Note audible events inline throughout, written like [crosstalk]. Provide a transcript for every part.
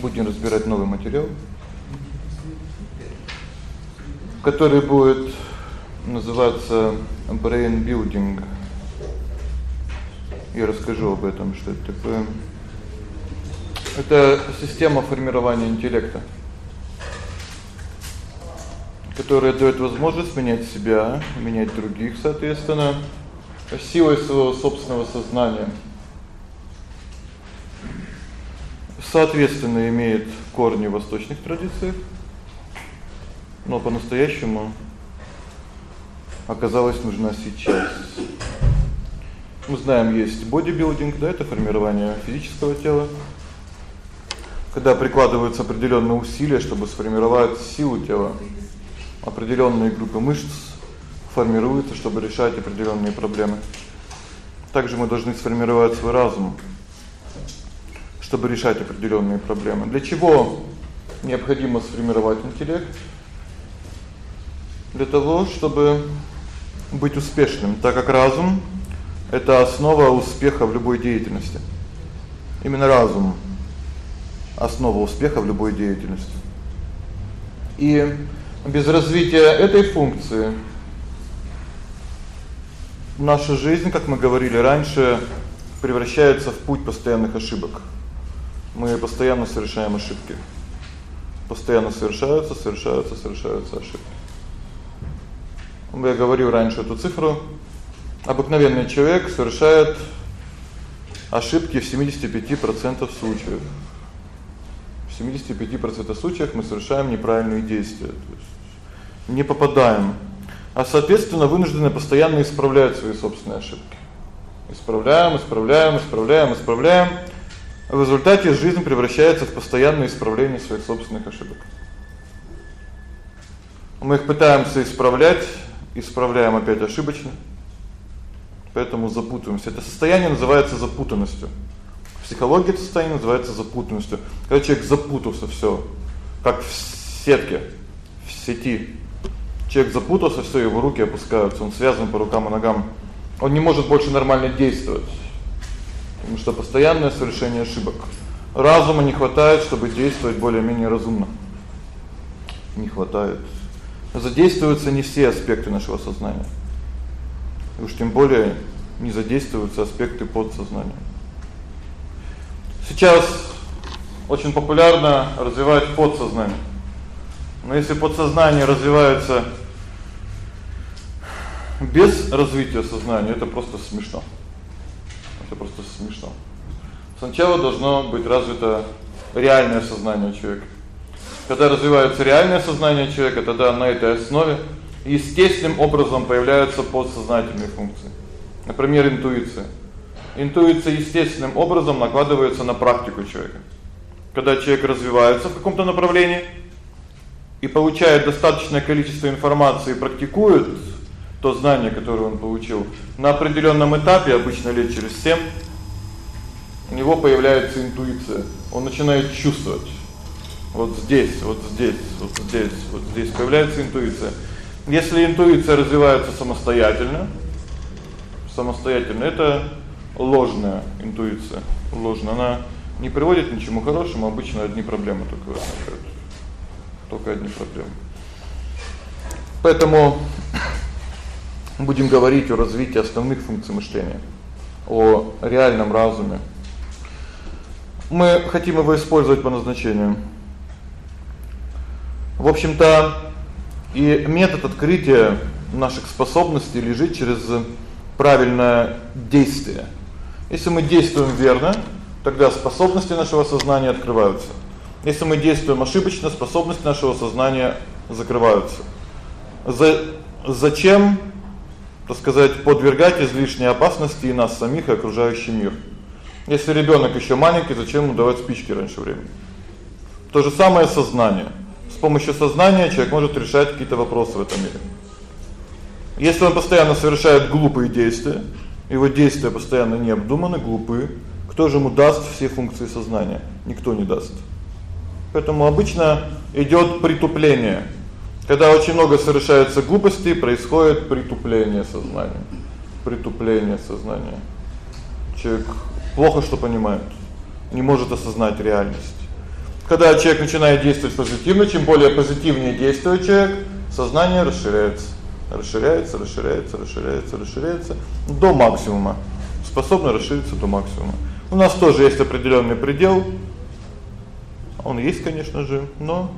будем разбирать новый материал, который будет называться brain building. Я расскажу об этом, что это такое. Это система формирования интеллекта, которая даёт возможность менять себя, менять других, соответственно, силой своего собственного сознания. Соответственно, имеет корни в восточных традициях, но по-настоящему оказалась нужна сейчас. Мы знаем, есть бодибилдинг, да, это формирование физического тела когда прикладываются определённые усилия, чтобы сформировать силу тела, определённые группы мышц формируются, чтобы решать определённые проблемы. Также мы должны сформировать свой разум, чтобы решать определённые проблемы. Для чего необходимо сформировать интеллект? Для того, чтобы быть успешным, так как разум это основа успеха в любой деятельности. Именно разум основа успеха в любой деятельности. И без развития этой функции наша жизнь, как мы говорили раньше, превращается в путь постоянных ошибок. Мы постоянно совершаем ошибки. Постоянно совершаются, совершаются, совершаются ошибки. Я говорил раньше эту цифру. Обыкновенный человек совершает ошибки в 75% случаев. 75% случаев мы совершаем неправильные действия, то есть не попадаем, а соответственно вынуждены постоянно исправлять свои собственные ошибки. Исправляем, исправляем, исправляем, исправляем. В результате жизнь превращается в постоянное исправление своих собственных ошибок. Мы их пытаемся исправлять, исправляем опять ошибочно. Поэтому запутываемся. Это состояние называется запутанностью. Психология это состояние называется запутанностью. Когда человек запутался всё, как в сетке, в сети. Человек запутался, всё, его руки опускаются, он связан по рукам и ногам. Он не может больше нормально действовать. Потому что постоянное совершение ошибок. Разума не хватает, чтобы действовать более-менее разумно. Не хватает. Задействуются не все аспекты нашего сознания. И уж тем более не задействуются аспекты подсознания. Сейчас очень популярно развивать подсознание. Но если подсознание развивается без развития сознания, это просто смешно. Это просто смешно. Сначала должно быть развито реальное сознание человека. Когда развивается реальное сознание человека, тогда на этой основе естественным образом появляются подсознательные функции. Например, интуиция. Интуиция естественным образом накладывается на практику человека. Когда человек развивается в каком-то направлении и получает достаточное количество информации и практикует то знание, которое он получил, на определённом этапе, обычно лет через 7, у него появляется интуиция. Он начинает чувствовать. Вот здесь, вот здесь, вот здесь, вот здесь появляется интуиция. Если интуиция развивается самостоятельно, самостоятельно это ложная интуиция. Ложная. Она не приводит к чему хорошему, обычно одни проблемы только возникают. Только одни проблемы. Поэтому будем говорить о развитии основных функций мышления, о реальном разуме. Мы хотим его использовать по назначению. В общем-то, и метод открытия наших способностей лежит через правильное действие. Если мы действуем верно, тогда способности нашего сознания открываются. Если мы действуем ошибочно, способности нашего сознания закрываются. За зачем, так сказать, подвергать излишней опасности и нас самих, и окружающий мир? Если ребёнок ещё маленький, зачем ему давать спички раньше времени? То же самое сознание. С помощью сознания человек может решать какие-то вопросы в этом мире. Если он постоянно совершает глупые действия, его действия постоянно необдуманны, глупы. Кто же ему даст все функции сознания? Никто не даст. Поэтому обычно идёт притупление. Когда очень много совершается глупостей, происходит притупление сознания. Притупление сознания. Человек плохо что понимает, не может осознать реальность. Когда человек начинает действовать позитивно, чем более позитивнее действует человек, сознание расширяется, расширяется, расширяется, расширяется, расширяется до максимума. Способно расшириться до максимума. У нас тоже есть определённый предел. Он есть, конечно же, но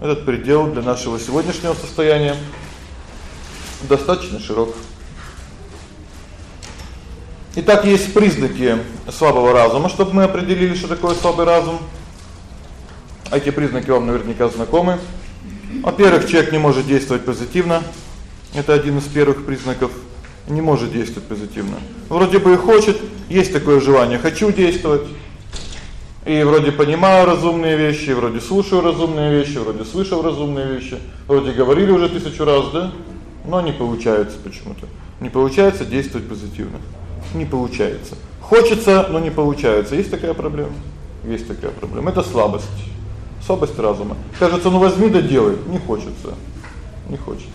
этот предел для нашего сегодняшнего состояния достаточно широк. Итак, есть признаки слабого разума, чтобы мы определили, что такое слабый разум. Эти признаки вам наверняка знакомы. Во-первых, человек не может действовать позитивно. Это один из первых признаков. Не может действовать позитивно. Вроде бы и хочет, есть такое желание, хочу действовать. И вроде понимаю разумные вещи, вроде слушаю разумные вещи, вроде слышал разумные вещи, вроде говорили уже тысячу раз, да? Но не получается почему-то. Не получается действовать позитивно. Не получается. Хочется, но не получается. Есть такая проблема. Есть такая проблема. Это слабость слабость разума. Кажется, ну возьми да делай, не хочется. Не хочется.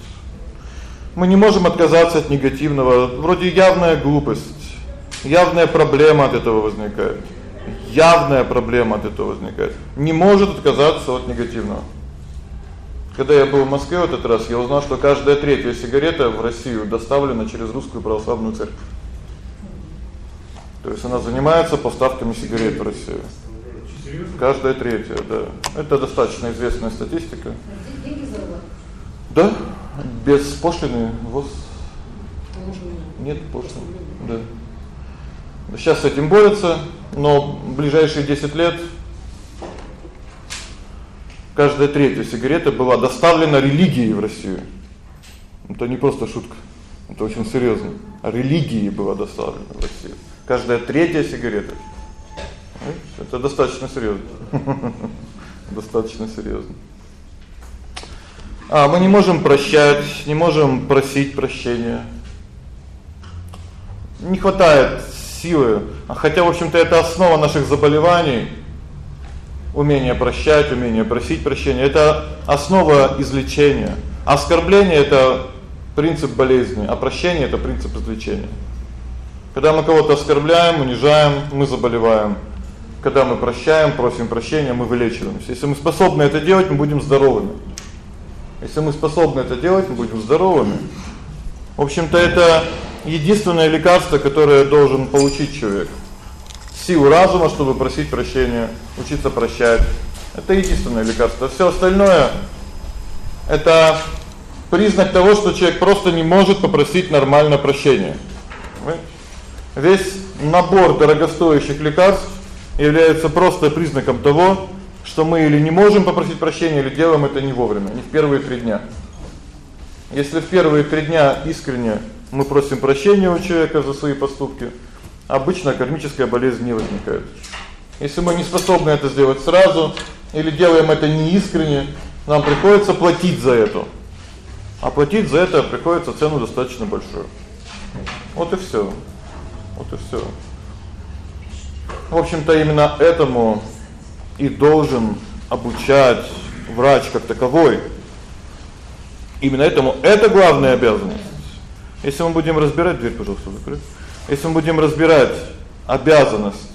Мы не можем отказаться от негативного, вроде явная глупость, явная проблема от этого возникает. Явная проблема от этого возникает. Не может отказаться от негативного. Когда я был в Москве в этот раз, я узнал, что каждая третья сигарета в Россию доставлена через русскую православную церковь. То есть она занимается поставками сигарет в Россию. Каждая третья, да. Это достаточно известная статистика. Да? Без пошлины ВОЗ нет пошлины. Да. Сейчас с этим борются, но в ближайшие 10 лет каждая третья сигарета была доставлена религией в Россию. Это не просто шутка. Это очень серьёзно. Религией была доставлена в Россию. Каждая третья сигарета это достаточно серьёзно. [laughs] Достаточно серьёзно. А мы не можем прощать, не можем просить прощения. Не хватает силы. А хотя, в общем-то, это основа наших заболеваний. Умение прощать, умение просить прощения это основа излечения. Оскорбление это принцип болезни, а прощение это принцип излечения. Когда мы кого-то оскорбляем, унижаем, мы заболеваем. Когда мы прощаем, просим прощения, мы вылечиваемся. Если мы способны это делать, мы будем здоровыми. Если мы способны это делать, мы будем здоровыми. В общем-то, это единственное лекарство, которое должен получить человек. Силу разума, чтобы просить прощения, учиться прощать. Это единственное лекарство. Всё остальное это признак того, что человек просто не может попросить нормально прощения. Весь набор дорогостоящих лекарств является просто признаком того, что мы или не можем попросить прощения, или делаем это не вовремя, не в первые 3 дня. Если в первые 3 дня искренне мы просим прощения у человека за свои поступки, обычно кармическая болезнь не возникает. Если мы не способны это сделать сразу или делаем это неискренне, нам приходится платить за это. А платить за это приходится цену достаточно большую. Вот и всё. Вот и всё. В общем-то, именно этому и должен обучать врач как таковой. Именно этому это главная обязанность. Если мы будем разбирать, дверь, пожалуйста, закрыть. Если мы будем разбирать обязанность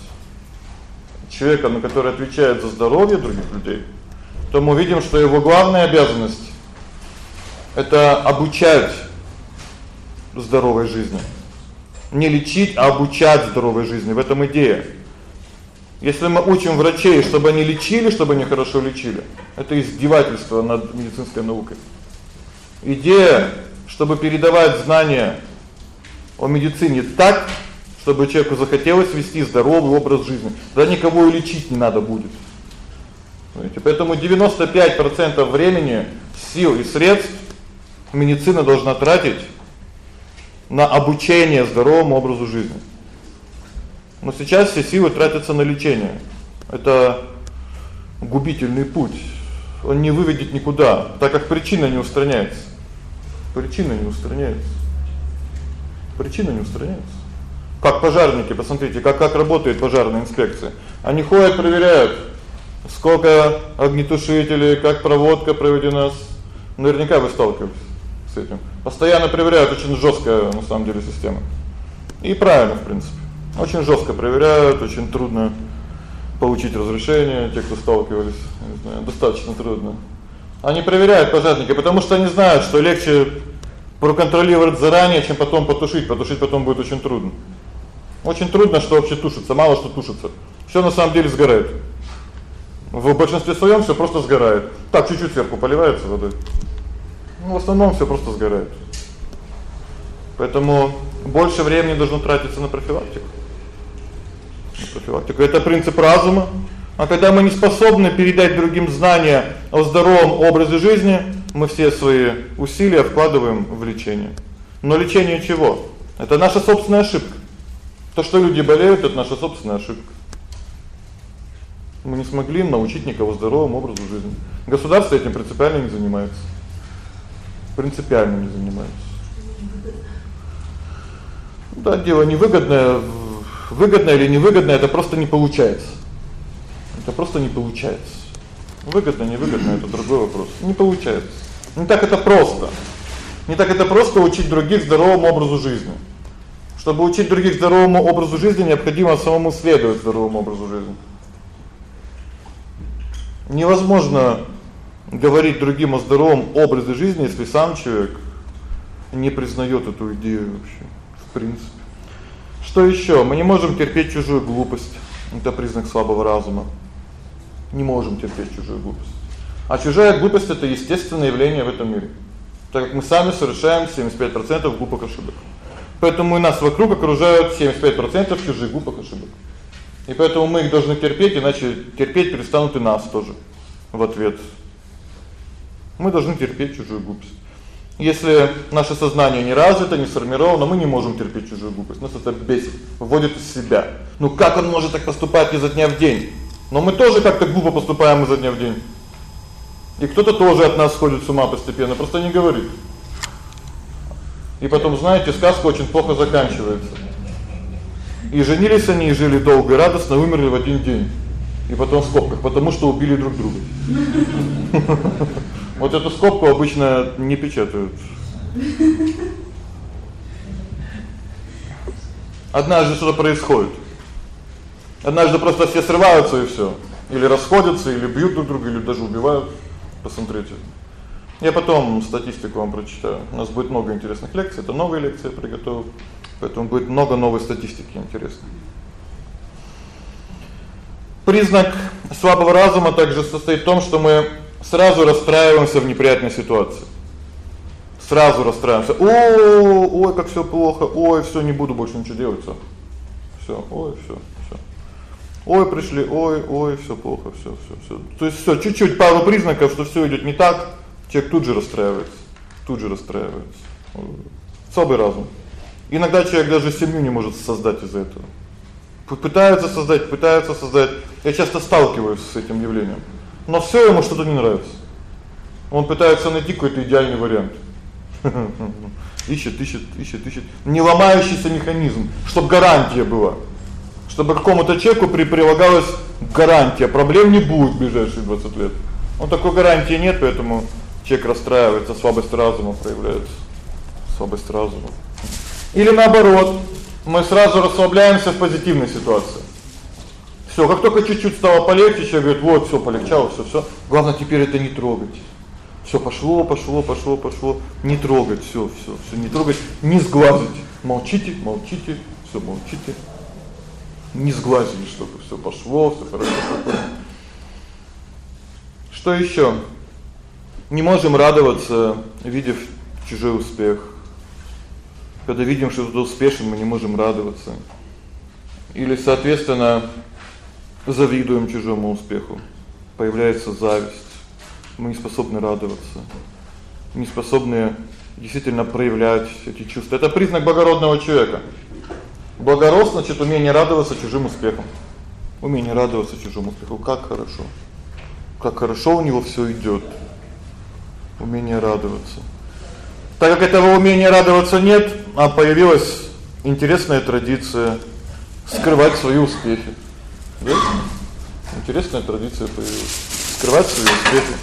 человека, на который отвечает за здоровье других людей, то мы видим, что его главная обязанность это обучать здоровой жизни. Не лечить, а обучать здоровой жизни. В этом идея. Если мы учим врачей, чтобы они лечили, чтобы они хорошо лечили, это издевательство над медицинской наукой. Идея, чтобы передавать знания о медицине так, чтобы человеку захотелось вести здоровый образ жизни. Да никого и лечить не надо будет. Понимаете? Поэтому 95% времени, сил и средств медицина должна тратить на обучение здоровому образу жизни. Но сейчас все силы тратятся на лечение. Это губительный путь. Он не выведет никуда, так как причина не устраняется. Причина не устраняется. Причина не устраняется. Как пожарники, посмотрите, как как работает пожарная инспекция. Они ходят, проверяют, сколько огнетушителей, как проводка проведена. Наверняка вы сталкивались с этим. Постоянно проверяют, очень жёсткая на самом деле система. И правильно, в принципе. Очень жёстко проверяют, очень трудно получить разрешение, те, кто сталкивались, не знаю, достаточно трудно. Они проверяют пожарника, потому что они знают, что легче проконтролировать заранее, чем потом потушить. Потушить потом будет очень трудно. Очень трудно, что вообще тушится, мало что тушится. Всё на самом деле сгорает. В большинстве своём всё просто сгорает. Так чуть-чуть сверху поливается водой. Ну, в основном всё просто сгорает. Поэтому больше времени должно тратиться на профилактику. На профилактику это принцип разума. А когда мы не способны передать другим знания о здоровом образе жизни, мы все свои усилия вкладываем в лечение. Но лечение чего? Это наша собственная ошибка. То, что люди болеют это наша собственная ошибка. Мы не смогли научить никого здоровому образу жизни. Государство этим принципиально не занимается. Принципиально не занимается. Да, дело невыгодное, выгодно или невыгодно это просто не получается. Это просто не получается. Выгодно, невыгодно это другой вопрос. Не получается. Не так это просто. Не так это просто учить других здоровому образу жизни. Чтобы учить других здоровому образу жизни, необходимо самому следовать здоровому образу жизни. Невозможно говорить другим о здоровом образе жизни, если сам человек не признаёт эту идею вообще, в принципе. Что ещё? Мы не можем терпеть чужую глупость. Это признак слабого разума не можем терпеть чужую глупость. А чужая глупость это естественное явление в этом мире. Так как мы сами совершаем 75% глупых ошибок. Поэтому и нас вокруг окружают 75% чужих глупых ошибок. И поэтому мы их должны терпеть, иначе терпеть перестанут и нас тоже в ответ. Мы должны терпеть чужую глупость. Если наше сознание не развито, не сформировано, мы не можем терпеть чужую глупость. Нас это бесит, вводит из себя. Ну как он может так поступать изо дня в день? Но мы тоже как-то глупо поступаем изо дня в день. И кто-то тоже от нас сходит с ума постепенно, просто не говорит. И потом, знаете, сказка очень плохо заканчивается. И женились они и жили долго и радостно, умерли в один день. И потом в скобках, потому что убили друг друга. [laughs] Вот эту скобку обычно не печатают. Однажды что-то происходит. Однажды просто все срываются и всё. Или расходятся, или бьют друг друга, или даже убивают. Посмотрите. Я потом статистику вам прочитаю. У нас будет много интересных лекций, это новые лекции приготовил. Поэтому будет много новой статистики интересной. Признак слабого разума также состоит в том, что мы сразу расстраиваемся в неприятной ситуации. Сразу расстраиваемся. О, ой, как всё плохо. Ой, всё, не буду больше ничего делать, всё. Всё, ой, всё. Ой, пришли, ой, ой, всё плохо, всё, всё, всё. То есть всё, чуть-чуть пару признаков, что всё идёт не так, человек тут же расстраивается. Тут же расстраивается. Слабый разум. Иногда человек даже семью не может создать из-за этого. Пытается создать, пытается создать. Я часто сталкиваюсь с этим явлением. Но всё ему что-то не нравится. Он пытается найти какой-то идеальный вариант. [laughs] Ищет, ищет, ищет, ищет. Не ломающийся механизм, чтобы гарантия была чтобы какому-то человеку при прилагалась гарантия, проблем не будет в ближайшие 20 лет. Он такой гарантии нет, поэтому человек расстраивается, слабость разума проявляется. Слабость разума. Или наоборот, мы сразу расслабляемся в позитивной ситуации. Всё, как только чуть-чуть стало полегче, человек говорит: "Вот, всё полегчало, всё, всё. Главное теперь это не трогать". Всё пошло, пошло, пошло, пошло. Не трогать, всё, всё, всё не трогать, не сглазить. Молчите, молчите, всё молчите не сглазили, чтобы всё пошло, всё хорошо. Что ещё? Не можем радоваться, видев чужой успех. Когда видим, что кто-то успешен, мы не можем радоваться. Или, соответственно, завидуем чужому успеху. Появляется зависть. Мы не способны радоваться. Не способны действительно проявлять эти чувства. Это признак благородного человека. Благородство значит умение радоваться чужим успехам. Умение радоваться чужому успеху. Как хорошо. Как хорошо у него всё идёт. Умение радоваться. Так как этого умения радоваться нет, а появилась интересная традиция скрывать свои успехи. Да? Интересная традиция появилась. Скрывать свои успехи.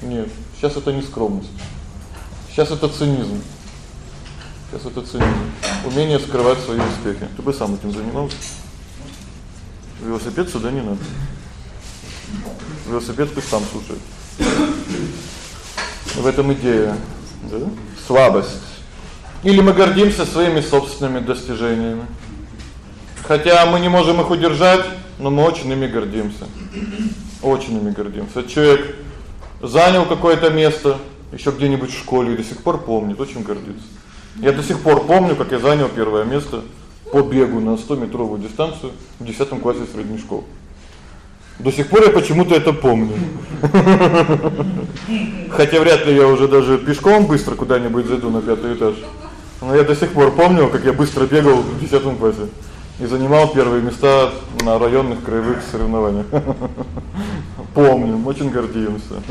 Нет, сейчас это не скромность. Сейчас это цинизм. Сейчас это ценится. Умение скрывать свои успехи. Ты бы сам этим занимался? Велосипед сюда не надо. Велосипед пусть сам слушает. В этом идея, да? Слабость. Или мы гордимся своими собственными достижениями. Хотя мы не можем их удержать, но мы очень ими гордимся. Очень ими гордимся. Человек занял какое-то место ещё где-нибудь в школе и до сих пор помнит, очень гордится. Я до сих пор помню, как я занял первое место по бегу на 100-метровую дистанцию в 10 классе средней школы. До сих пор я почему-то это помню. Хотя вряд ли я уже даже пешком быстро куда-нибудь зайду на пятый этаж. Но я до сих пор помню, как я быстро бегал в 10 классе и занимал первые места на районных краевых соревнованиях. Помню, очень гордимся.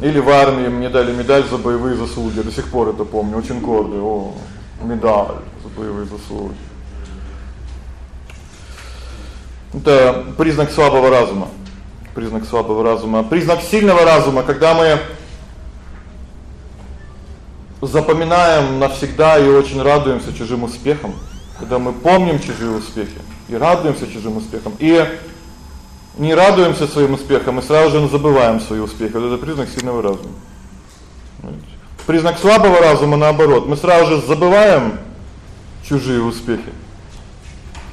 Или в армии мне дали медаль за боевые заслуги, до сих пор это помню, очень гордый. О, медаль за боевые заслуги. Это признак слабого разума. Признак слабого разума. Признак сильного разума, когда мы запоминаем навсегда и очень радуемся чужим успехам, когда мы помним чужие успехи и радуемся чужим успехам. И не радуемся своим успехам и сразу же забываем свои успехи. Это признак сильного разума. Признак слабого разума наоборот. Мы сразу же забываем чужие успехи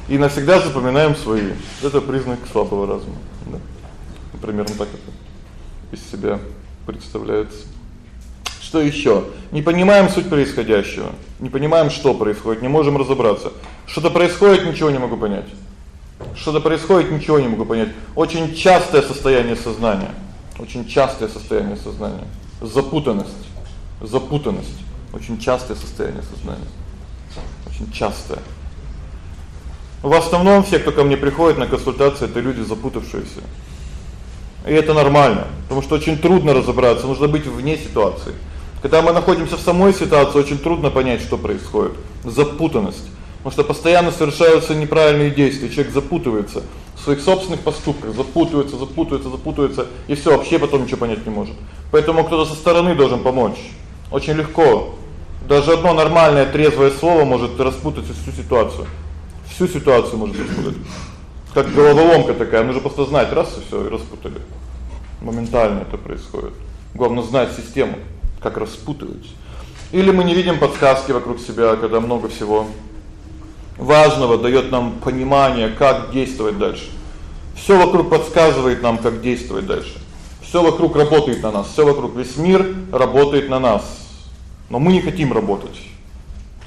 и навсегда запоминаем свои. Это признак слабого разума, да. Примерно так это из себя представляется. Что ещё? Не понимаем суть происходящего. Не понимаем, что происходит, не можем разобраться. Что-то происходит, ничего не могу понять. Что-то происходит, ничего не могу понять. Очень частое состояние сознания. Очень частое состояние сознания. Запутанность. Запутанность. Очень частое состояние сознания. Очень частое. В основном все, кто ко мне приходит на консультации, это люди запутавшиеся. И это нормально, потому что очень трудно разобраться, нужно быть вне ситуации. Когда мы находимся в самой ситуации, очень трудно понять, что происходит. Запутанность. Потому что постоянно совершаются неправильные действия, человек запутывается в своих собственных поступках, запутывается, запутывается, запутывается и всё, вообще потом ничего понять не может. Поэтому кто-то со стороны должен помочь. Очень легко. Даже одно нормальное трезвое слово может распутать всю ситуацию всю ситуацию может распутать. Как головоломка такая, нужно просто знать, раз и всё, и распутали. Моментально это происходит. Главное знать систему, как распутывать. Или мы не видим подсказки вокруг себя, когда много всего важного даёт нам понимание, как действовать дальше. Всё вокруг подсказывает нам, как действовать дальше. Всё вокруг работает на нас, всё вокруг весь мир работает на нас. Но мы не хотим работать.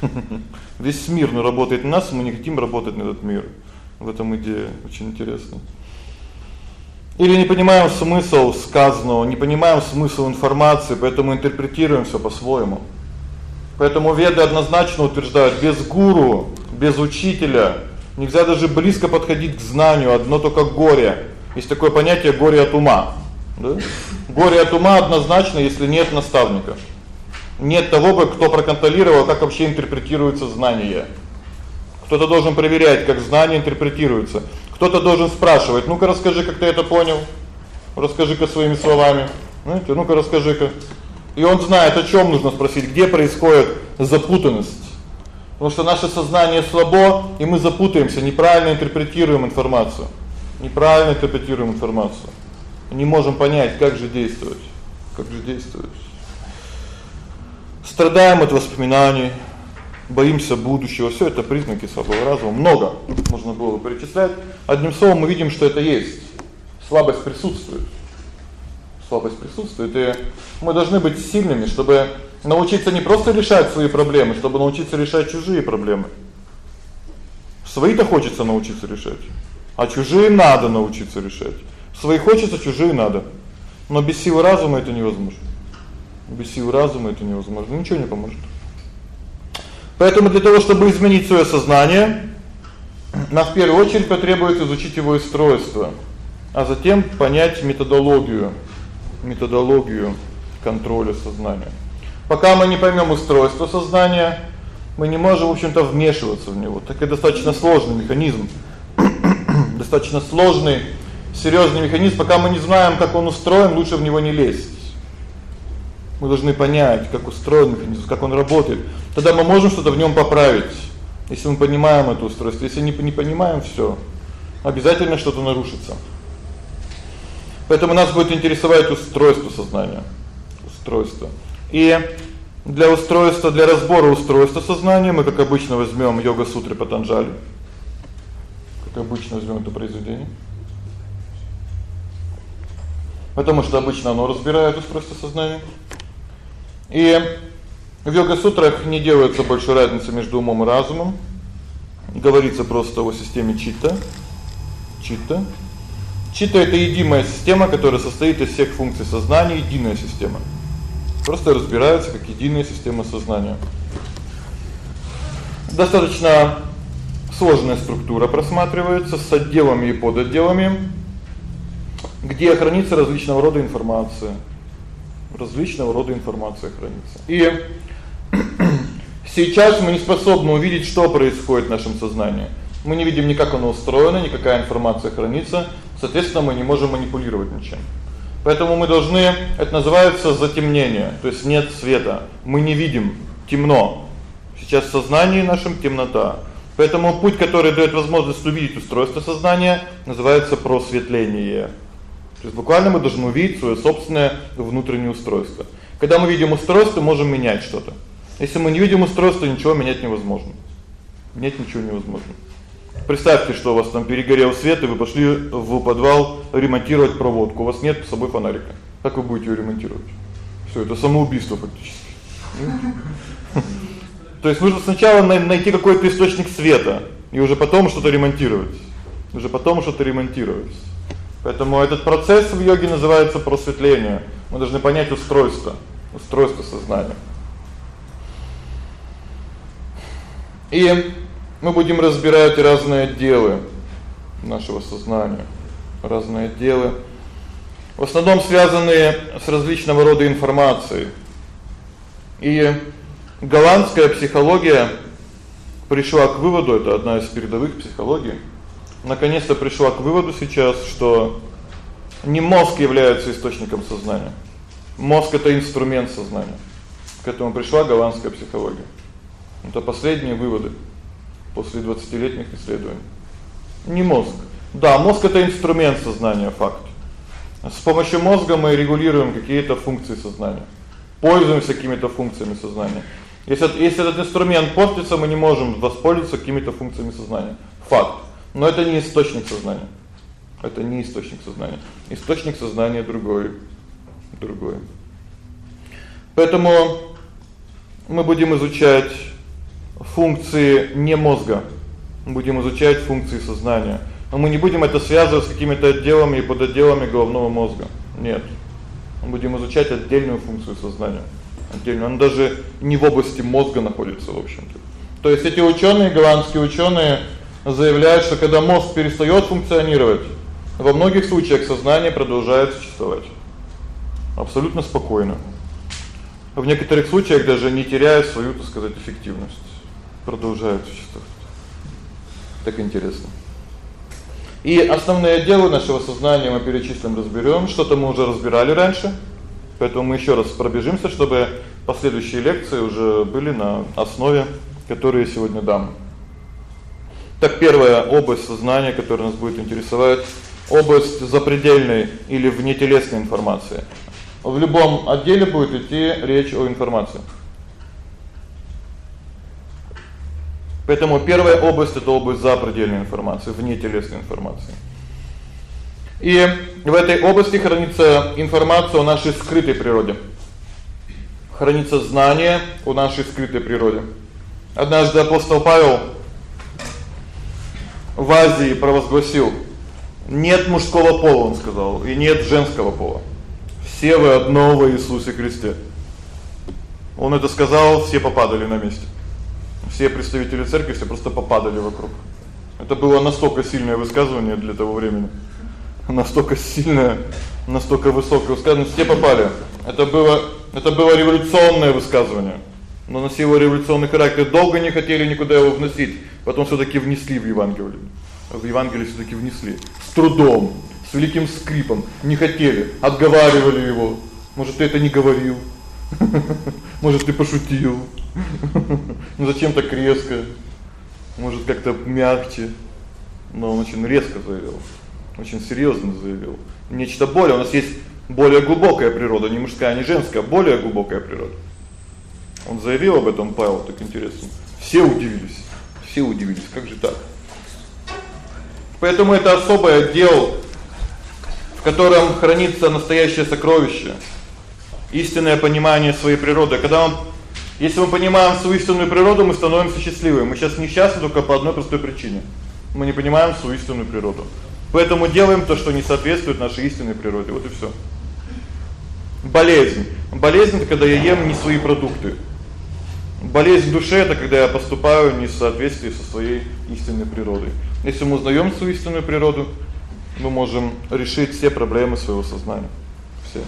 [laughs] Весь мир ну работает на нас, мы не хотим работать на этот мир. В этом идея очень интересная. Или не понимаем смысл сказанного, не понимаем смысл информации, поэтому интерпретируем всё по-своему. Поэтому веды однозначно утверждают, без гуру, без учителя нельзя даже близко подходить к знанию, одно только горе. Есть такое понятие горе от ума, да? Горе от ума однозначно, если нет наставника. Нет того, кто проконтролировал, как вообще интерпретируется знание. Кто-то должен проверять, как знание интерпретируется. Кто-то должен спрашивать: "Ну-ка расскажи, как ты это понял? Расскажи-ка своими словами". Знаете, ну-ка расскажи-ка. И он знает, о чём нужно спросить, где происходит запутанность. Потому что наше сознание слабо, и мы запутаемся, неправильно интерпретируем информацию. Неправильно интерпретируем информацию. Не можем понять, как же действовать. Как же действовать? страдаем от воспоминаний, боимся будущего. Всё это признаки слабого разума. Много можно было перечислять. Одним словом, мы видим, что это есть. Слабость присутствует. Слабость присутствует, и мы должны быть сильными, чтобы научиться не просто решать свои проблемы, чтобы научиться решать чужие проблемы. Свои-то хочется научиться решать, а чужие надо научиться решать. Свои хочется, чужие надо. Но без силы разума это невозможно. Без сил разума это невозможно, ничего не поможет. Поэтому для того, чтобы изменить своё сознание, нам в первую очередь потребуется изучить его устройство, а затем понять методологию, методологию контроля сознания. Пока мы не поймём устройство сознания, мы не можем, в общем-то, вмешиваться в него. Так и достаточно сложный механизм. [coughs] достаточно сложный, серьёзный механизм, пока мы не знаем, как он устроен, лучше в него не лезть. Мы должны понять, как устроен механизм, как он работает. Тогда мы можем что-то в нём поправить. Если мы понимаем это устройство, если не не понимаем всё, обязательно что-то нарушится. Поэтому нас будет интересовать устройство сознания. Устройство. И для устройства, для разбора устройства сознания мы, как обычно, возьмём йога-сутры Патанджали. Как обычно возьмём это произведение. Потому что обычно оно разбирает устройство сознания. И в йога-сутрах не делается больше разницы между умом и разумом. Говорится просто о системе читта. Читта. Читта это единая система, которая состоит из всех функций сознания, единая система. Просто разбирается как единая система сознания. Достаточно сложная структура просматривается с отделами и подотделами где хранится различного рода информация. Различного рода информация хранится. И [clears throat] сейчас мы не способны увидеть, что происходит в нашем сознании. Мы не видим ни как оно устроено, ни какая информация хранится, соответственно, мы не можем манипулировать ничем. Поэтому мы должны это называется затемнение, то есть нет света. Мы не видим, темно. Сейчас в сознании нашем темнота. Поэтому путь, который даёт возможность увидеть устройство сознания, называется просветление. То есть буквально мы должны увидеть своё собственное внутреннее устройство. Когда мы видим устройство, можем менять что-то. Если мы не видим устройство, ничего менять невозможно. Менять ничего невозможно. Представьте, что у вас там перегорел свет, и вы пошли в подвал ремонтировать проводку. У вас нет с собой фонарика. Как вы будете её ремонтировать? Всё, это самоубийство фактически. [laughs] То есть нужно сначала найти какой-то источник света и уже потом что-то ремонтировать. Уже потом что-то ремонтировать. Поэтому этот процесс в йоге называется просветление. Мы должны понять устройство, устройство сознания. И мы будем разбирать разные отделы нашего сознания, разные отделы, в основном связанные с различного рода информацией. И голландская психология пришла к выводу, это одна из передовых психологий, наконец-то пришла к выводу сейчас, что не мозг является источником сознания. Мозг это инструмент сознания. К этому пришла голландская психология. Это последние выводы после 20-летних исследований. Не мозг. Да, мозг это инструмент сознания, факт. С помощью мозга мы регулируем какие-то функции сознания. Пользуемся какими-то функциями сознания. Если если этот инструмент портится, мы не можем воспользоваться какими-то функциями сознания. Факт. Но это не источник сознания. Это не источник сознания. Источник сознания другой. Другой. Поэтому мы будем изучать функции не мозга. Мы будем изучать функции сознания. Но мы не будем это связывать с какими-то отделами и подотделами головного мозга. Нет. Мы будем изучать отдельную функцию сознания. Отдельно. Он даже не в области мозга находится, в общем-то. То есть эти учёные, голландские учёные заявляют, что когда мозг перестаёт функционировать, во многих случаях сознание продолжает существовать. Абсолютно спокойно. В некоторых случаях даже не теряя свою, так сказать, эффективность, продолжает существовать. Так интересно. И основные отделы нашего сознания мы перечислим, разберём. Что-то мы уже разбирали раньше. Поэтому мы ещё раз пробежимся, чтобы последующие лекции уже были на основе, которую я сегодня дам. Так первая область сознания, которая нас будет интересовать, область запредельной или внетелесной информации. В любом отделе будет идти речь о информации. Поэтому первая область это область запредельной информации, внетелесной информации. И в этой области хранится информация о нашей скрытой природе. Хранится знание о нашей скрытой природе. Однажды апостол Павел в Азии провозгласил: "Нет мужского пола", он сказал, "и нет женского пола. Все вы одно во Иисусе Христе". Он это сказал, все попадали на месте. Все представители церкви все просто попадали вокруг. Это было настолько сильное высказывание для того времени. Настолько сильное, настолько высокое высказывание, все попали. Это было это было революционное высказывание. Но носило революционный характер. Долго не хотели никуда его вносить потом всё-таки внесли в Евангелие. В Евангелие всё-таки внесли с трудом, с великим скрипом. Не хотели, отговаривали его. Может, ты это не говорил? [laughs] Может, ты пошутил. Ну зачем так резко? Может, как-то мягче. Но он очень резко заявил. Очень серьёзно заявил. Нечто более, у нас есть более глубокая природа, не мужская, не женская, а более глубокая природа. Он заявил об этом Павел, так интересно. Все удивились. Все удивились, как же так? Поэтому это особый отдел, в котором хранится настоящее сокровище. Истинное понимание своей природы. Когда мы если мы понимаем свою истинную природу, мы становимся счастливыми. Мы сейчас несчастны только по одной простой причине. Мы не понимаем свою истинную природу. Поэтому делаем то, что не соответствует нашей истинной природе. Вот и всё. Болезнь. Болезнь это когда я ем не свои продукты. Болезнь души это когда я поступаю не в соответствии со своей истинной природой. Если мы узнаём свою истинную природу, мы можем решить все проблемы своего сознания. Все.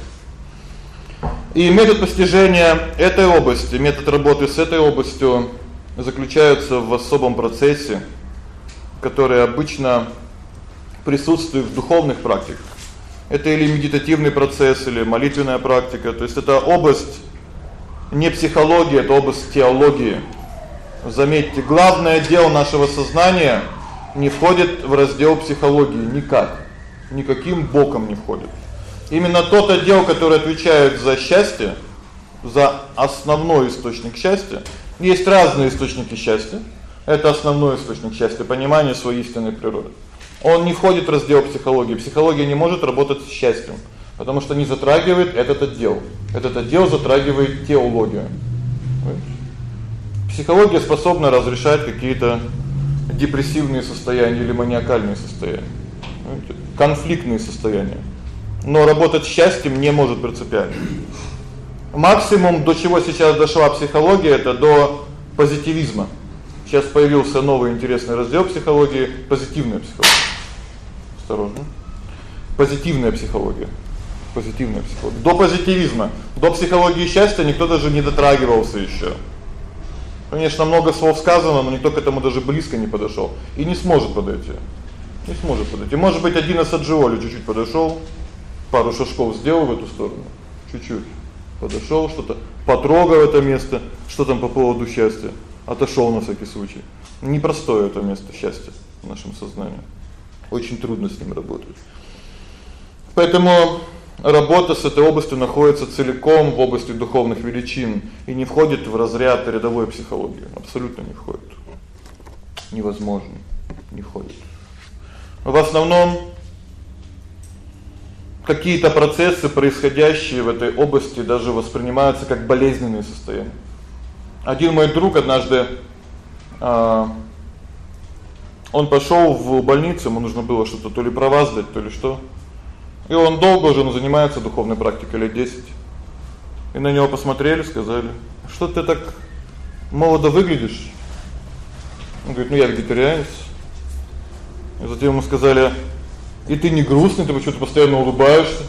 И метод постижения этой области, метод работы с этой областью заключается в особом процессе, который обычно присутствует в духовных практиках. Это или медитативный процесс, или молитвенная практика, то есть это область не психология, это область теологии. Заметьте, главное дело нашего сознания не входит в раздел психологии никак. Никаким боком не входит. Именно тот отдел, который отвечает за счастье, за основной источник счастья. Есть разные источники счастья. Это основной источник счастья понимание своей истинной природы. Он не входит в раздел психологии. Психология не может работать с счастьем, потому что не затрагивает этот отдел. Этот отдел затрагивает теологию. Психология способна разрешать какие-то депрессивные состояния или маниакальные состояния. Конфликтные состояния. Но работать счастьем не может принципиально. Максимум, до чего сейчас дошла психология это до позитивизма. Сейчас появился новый интересный раздел психологии позитивная психология. Осторожно. Позитивная психология. Позитивная психология. До позитивизма, до психологии счастья никто даже не дотрагивался ещё. Конечно, много слов сказано, но никто к этому даже близко не подошёл и не сможет подойти. Не сможет подойти. Может быть, один из Аджиоли чуть-чуть подошёл, пару шажков сделал в эту сторону, чуть-чуть. Подошёл, что-то потрогал это место, что там по поводу счастья. Отошёл на всякий случай. Непростое это место счастья в нашем сознании. Очень трудно с ним работать. Поэтому работа с этой областью находится целиком в области духовных величин и не входит в разряд рядовой психологии. Абсолютно не входит. Невозможно. Не входит. В основном какие-то процессы, происходящие в этой области, даже воспринимаются как болезненные состояния. Один мой друг однажды а он пошёл в больницу, ему нужно было что-то то ли права сдать, то ли что. И он долго уже занимается духовной практикой, лет 10. И на него посмотрели, сказали: "Что ты так молодо выглядишь?" Он говорит: "Ну я вегетарианец". И затем ему сказали: "И ты не грустный, ты почему-то постоянно улыбаешься?"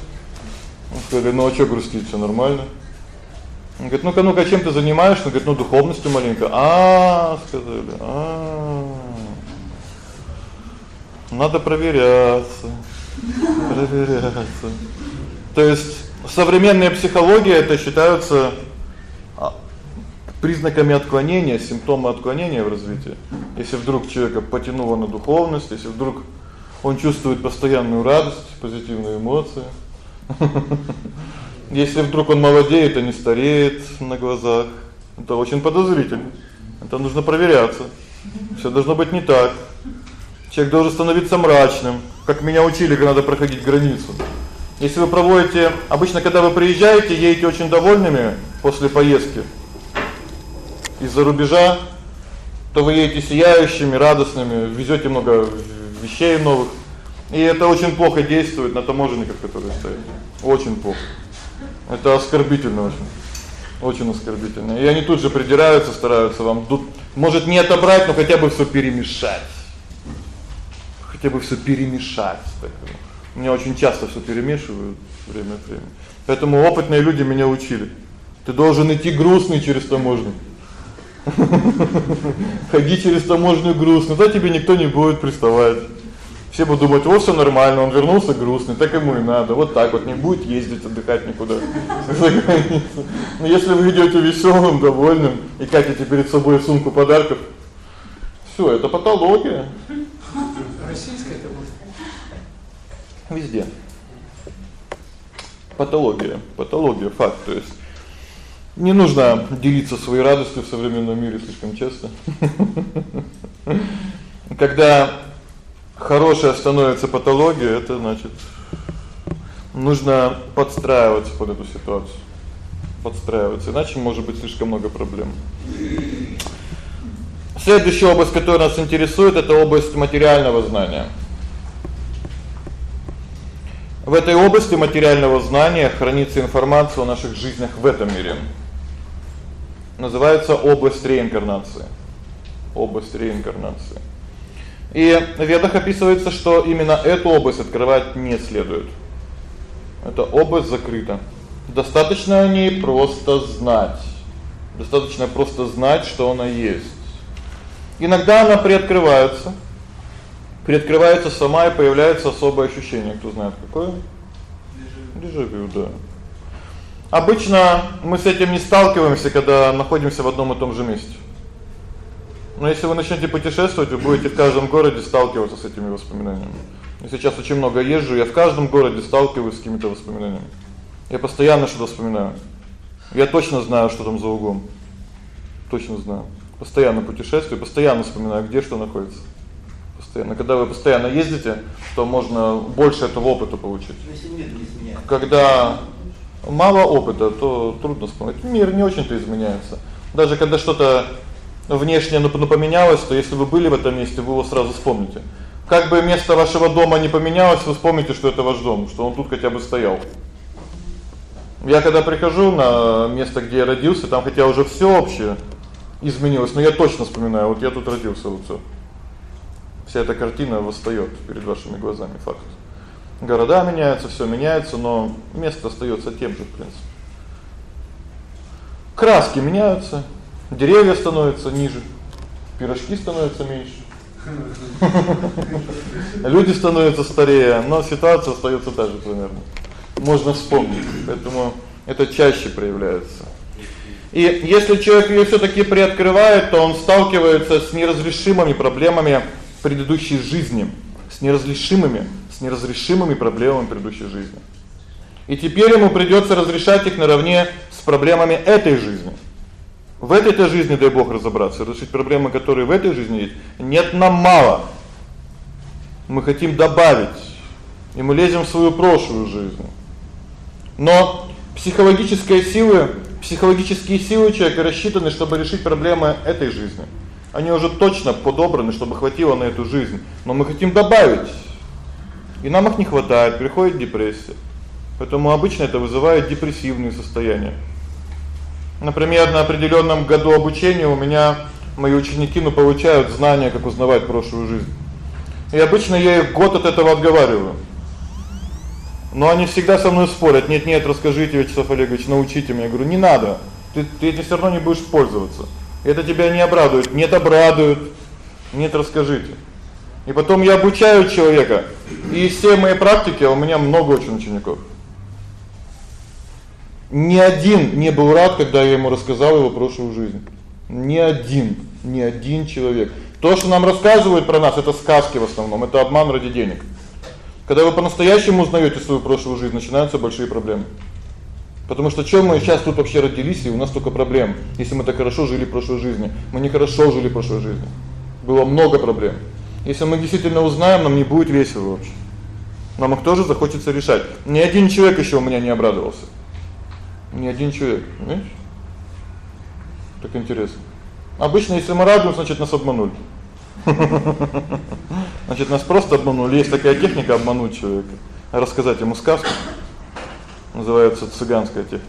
Он сказал: "Ну а что грустить, всё нормально". Он говорит: "Ну-ка, ну-ка, чем ты занимаешься?" Он говорит: "Ну, духовностью маленько". А, сказали. А. Надо проверяться. Проверяться. То есть современная психология это считаются а, признаками отклонения, симптомы отклонения в развитии. Если вдруг человека потянуло на духовность, если вдруг он чувствует постоянную радость, позитивные эмоции. Если вдруг он молодеет, а не стареет на глазах, это очень подозрительно. Это нужно проверяться. Всё должно быть не так. Человек должен становиться мрачным, как меня учили, когда надо проходить границу. Если вы проводите, обычно когда вы приезжаете, едете очень довольными после поездки из-за рубежа, то вы едете сияющими, радостными, везёте много вещей новых. И это очень плохо действует на таможенников, которые стоят. Очень плохо. Это оскорбительно очень. Очень оскорбительно. И они тут же придираются, стараются вам тут может не отобрать, но хотя бы всё перемешать хотя бы всё перемешать. Так. Меня очень часто всё перемешивают время от времени. Поэтому опытные люди меня учили. Ты должен идти грустный через таможню. [laughs] Ходи через таможню грустно, то тебе никто не будет приставать. Все будут думать: "О, всё нормально, он вернулся грустный, так ему и надо". Вот так вот не будет ездить отдыхать никуда. [laughs] Но если вы идёте весёлым, довольным и катите перед собой сумку подарков, всё, это патология. Российская это может. Везде. Патология, патология факт, то есть не нужно делиться своей радостью в современном мире слишком часто. [laughs] Когда хорошее становится патологией, это значит нужно подстраиваться под эту ситуацию. Подстраиваться, иначе может быть слишком много проблем. Следующая область, которая нас интересует это область материального знания. В этой области материального знания хранится информация о наших жизнях в этом мире. Называется область реинкарнации. Область реинкарнации. И в ведах описывается, что именно эту область открывать не следует. Эта область закрыта. Достаточно о ней просто знать. Достаточно просто знать, что она есть. Иногда она приоткрывается. Приоткрывается сама и появляется особое ощущение, кто знает какое? Дежавю, да. Обычно мы с этим не сталкиваемся, когда находимся в одном и том же месте. Но если вы начнёте путешествовать, вы будете в каждом городе сталкиваться с этими воспоминаниями. Я сейчас очень много езжу, я в каждом городе сталкиваюсь с какими-то воспоминаниями. Я постоянно что-то вспоминаю. Я точно знаю, что там за углом. Точно знаю. Постоянно путешествую, постоянно вспоминаю, где что находится. Постоянно, когда вы постоянно ездите, то можно больше этого опыта получить. Когда мало опыта, то трудно вспомнить. Мир не очень-то изменяется. Даже когда что-то внешне поменялось, то если вы были в этом месте, вы его сразу вспомните. Как бы место вашего дома не поменялось, вы вспомните, что это ваш дом, что он тут хотя бы стоял. Я когда прихожу на место, где я родился, там хотя уже всё общее изменилось, но я точно вспоминаю, вот я тут родился, вот всё. Вся эта картина восстаёт перед вашими глазами, факт. Города меняются, всё меняется, но место остаётся тем же, в принципе. Краски меняются, Деревья становятся ниже, пирожки становятся меньше. [laughs] Люди становятся старее, но ситуация остаётся та же примерно. Можно вспомнить. Поэтому это чаще проявляется. И если человек её всё-таки приоткрывает, то он сталкивается с неразрешимыми проблемами предыдущей жизни, с неразрешимыми, неразрешимыми проблемами предыдущей жизни. И теперь ему придётся разрешать их наравне с проблемами этой жизни. В этой-то жизни, дай Бог, разобраться, решить проблемы, которые в этой жизни есть. Нет нам мало. Мы хотим добавить. И мы лезем в свою прошлую жизнь. Но психологические силы, психологические силы человека рассчитаны, чтобы решить проблемы этой жизни. Они уже точно подобраны, чтобы хватило на эту жизнь, но мы хотим добавить. И нам их не хватает, приходит депрессия. Поэтому обычно это вызывает депрессивные состояния. Например, на определённом году обучения у меня мои ученики ну получают знания, как узнавать прошлую жизнь. И обычно я их год от этого отговариваю. Но они всегда со мной спорят: "Нет, нет, расскажите, Вячеслав Олегович, научите меня". Я говорю: "Не надо. Ты ты этим всё равно не будешь пользоваться. Это тебя не обрадует". "Нет, обрадует". "Нет, расскажите". И потом я обучаю человека. И из всей моей практики у меня много очень учеников. Ни один не был рад, когда я ему рассказал его прошлую жизнь. Ни один, ни один человек. То, что нам рассказывают про нас это сказки в основном, это обман ради денег. Когда вы по-настоящему узнаёте свою прошлую жизнь, начинаются большие проблемы. Потому что что мы сейчас тут вообще родились, и у нас только проблем. Если мы так хорошо жили в прошлой жизни, мы не хорошо жили в прошлой жизни. Было много проблем. Если мы действительно узнаем, нам не будет весело вообще. Нам их тоже захочется решать. Ни один человек ещё у меня не обрадовался. Ни один человек, понимаешь? Так интересно. Обычно если мы радуемся, значит нас обманули. [laughs] Значит, нас просто обманули. Есть такая техника обмануть человека. Рассказать ему сказку. Называется цыганская техника.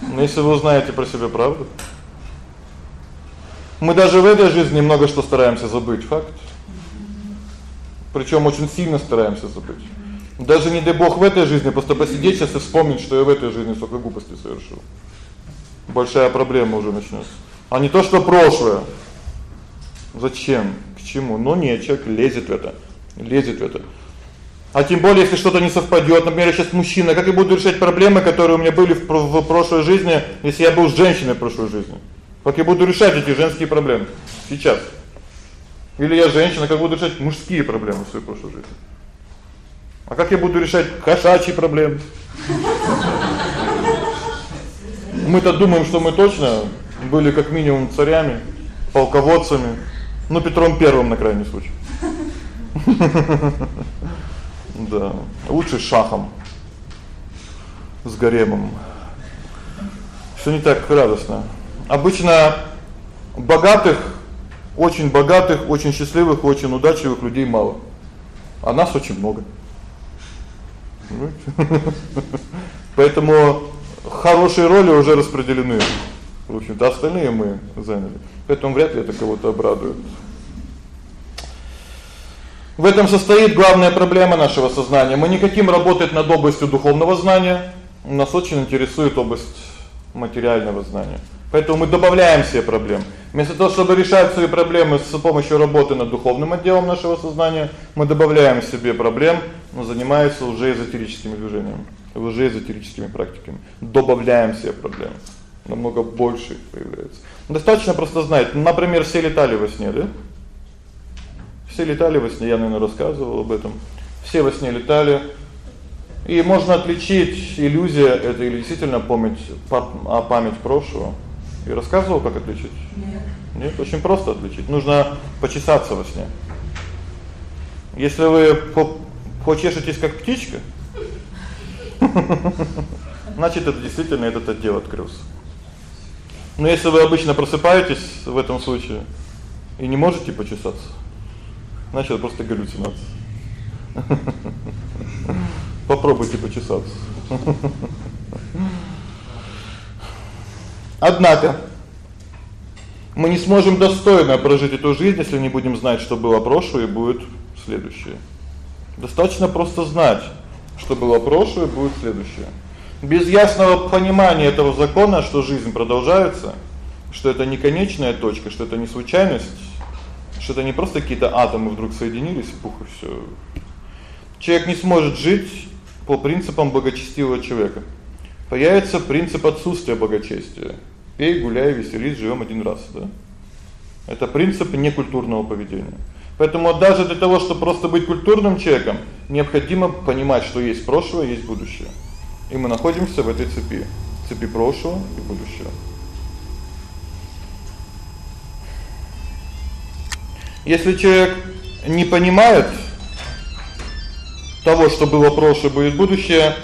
Но если вы узнаете про себя правду, мы даже в этой жизни много что стараемся забыть, факт. Причём очень сильно стараемся забыть. Даже не дай Бог в этой жизни просто посидеть сейчас и вспомнить, что я в этой жизни столько глупостей совершил. Большая проблема уже начнётся. А не то, что прошлое. Зачем? К чему? Ну нет, человек лезет в это. лезет в это. А тем более, если что-то не совпадёт, например, я сейчас мужчина, как я буду решать проблемы, которые у меня были в, в прошлой жизни, если я был женщиной в прошлой жизни? Как я буду решать эти женские проблемы сейчас? Или я женщина, как буду решать мужские проблемы своей прошлой жизни? А как я буду решать кошачьи проблемы? Мы-то думаем, что мы точно были как минимум царями, полководцами, ну Петром Первым на крайний случай. [laughs] Да, лучше шахом с гаремом. Всё не так радостно. Обычно богатых, очень богатых, очень счастливых, очень удачливых людей мало. А нас очень много. [laughs] Поэтому хорошие роли уже распределены. В общем-то, остальные мы заняли. Поэтому вряд ли это кого-то обрадует. В этом состоит главная проблема нашего сознания. Мы не хотим работать над областью духовного знания. Нас очень интересует область материального знания. Поэтому мы добавляем себе проблем. Вместо того, чтобы решать свои проблемы с помощью работы над духовным отделом нашего сознания, мы добавляем себе проблем, но занимаемся уже эзотерическими движениями, уже эзотерическими практиками. Добавляем себе проблем. Намного больше их появляется. Достаточно просто знать, например, все летали во сне, да? Все летали во сне, я, наверное, рассказывал об этом. Все во сне летали. И можно отличить иллюзия это или действительно память а память прошлого. И рассказывал, как отличить? Нет. Нет, очень просто отличить. Нужно почесаться во сне. Если вы почешетесь как птичка, [laughs] значит это действительно этот отдел открылся. Но если вы обычно просыпаетесь в этом случае и не можете почесаться, Значит, это просто галлюцинация. [laughs] Попробуйте почесаться. [laughs] Однако мы не сможем достойно прожить эту жизнь, если не будем знать, что было прошлое и будет следующее. Достаточно просто знать, что было прошлое и будет следующее. Без ясного понимания этого закона, что жизнь продолжается, что это не конечная точка, что это не случайность, что это не просто какие-то атомы вдруг соединились, пух и всё. Человек не сможет жить по принципам благочестивого человека. Появится принцип отсутствия благочестия. Пей, гуляй, веселись, живём один раз, да? Это принцип некультурного поведения. Поэтому даже для того, чтобы просто быть культурным человеком, необходимо понимать, что есть прошлое, есть будущее. И мы находимся в этой цепи, цепи прошлого и будущего. Если человек не понимает того, что было прошлое, будет будущее,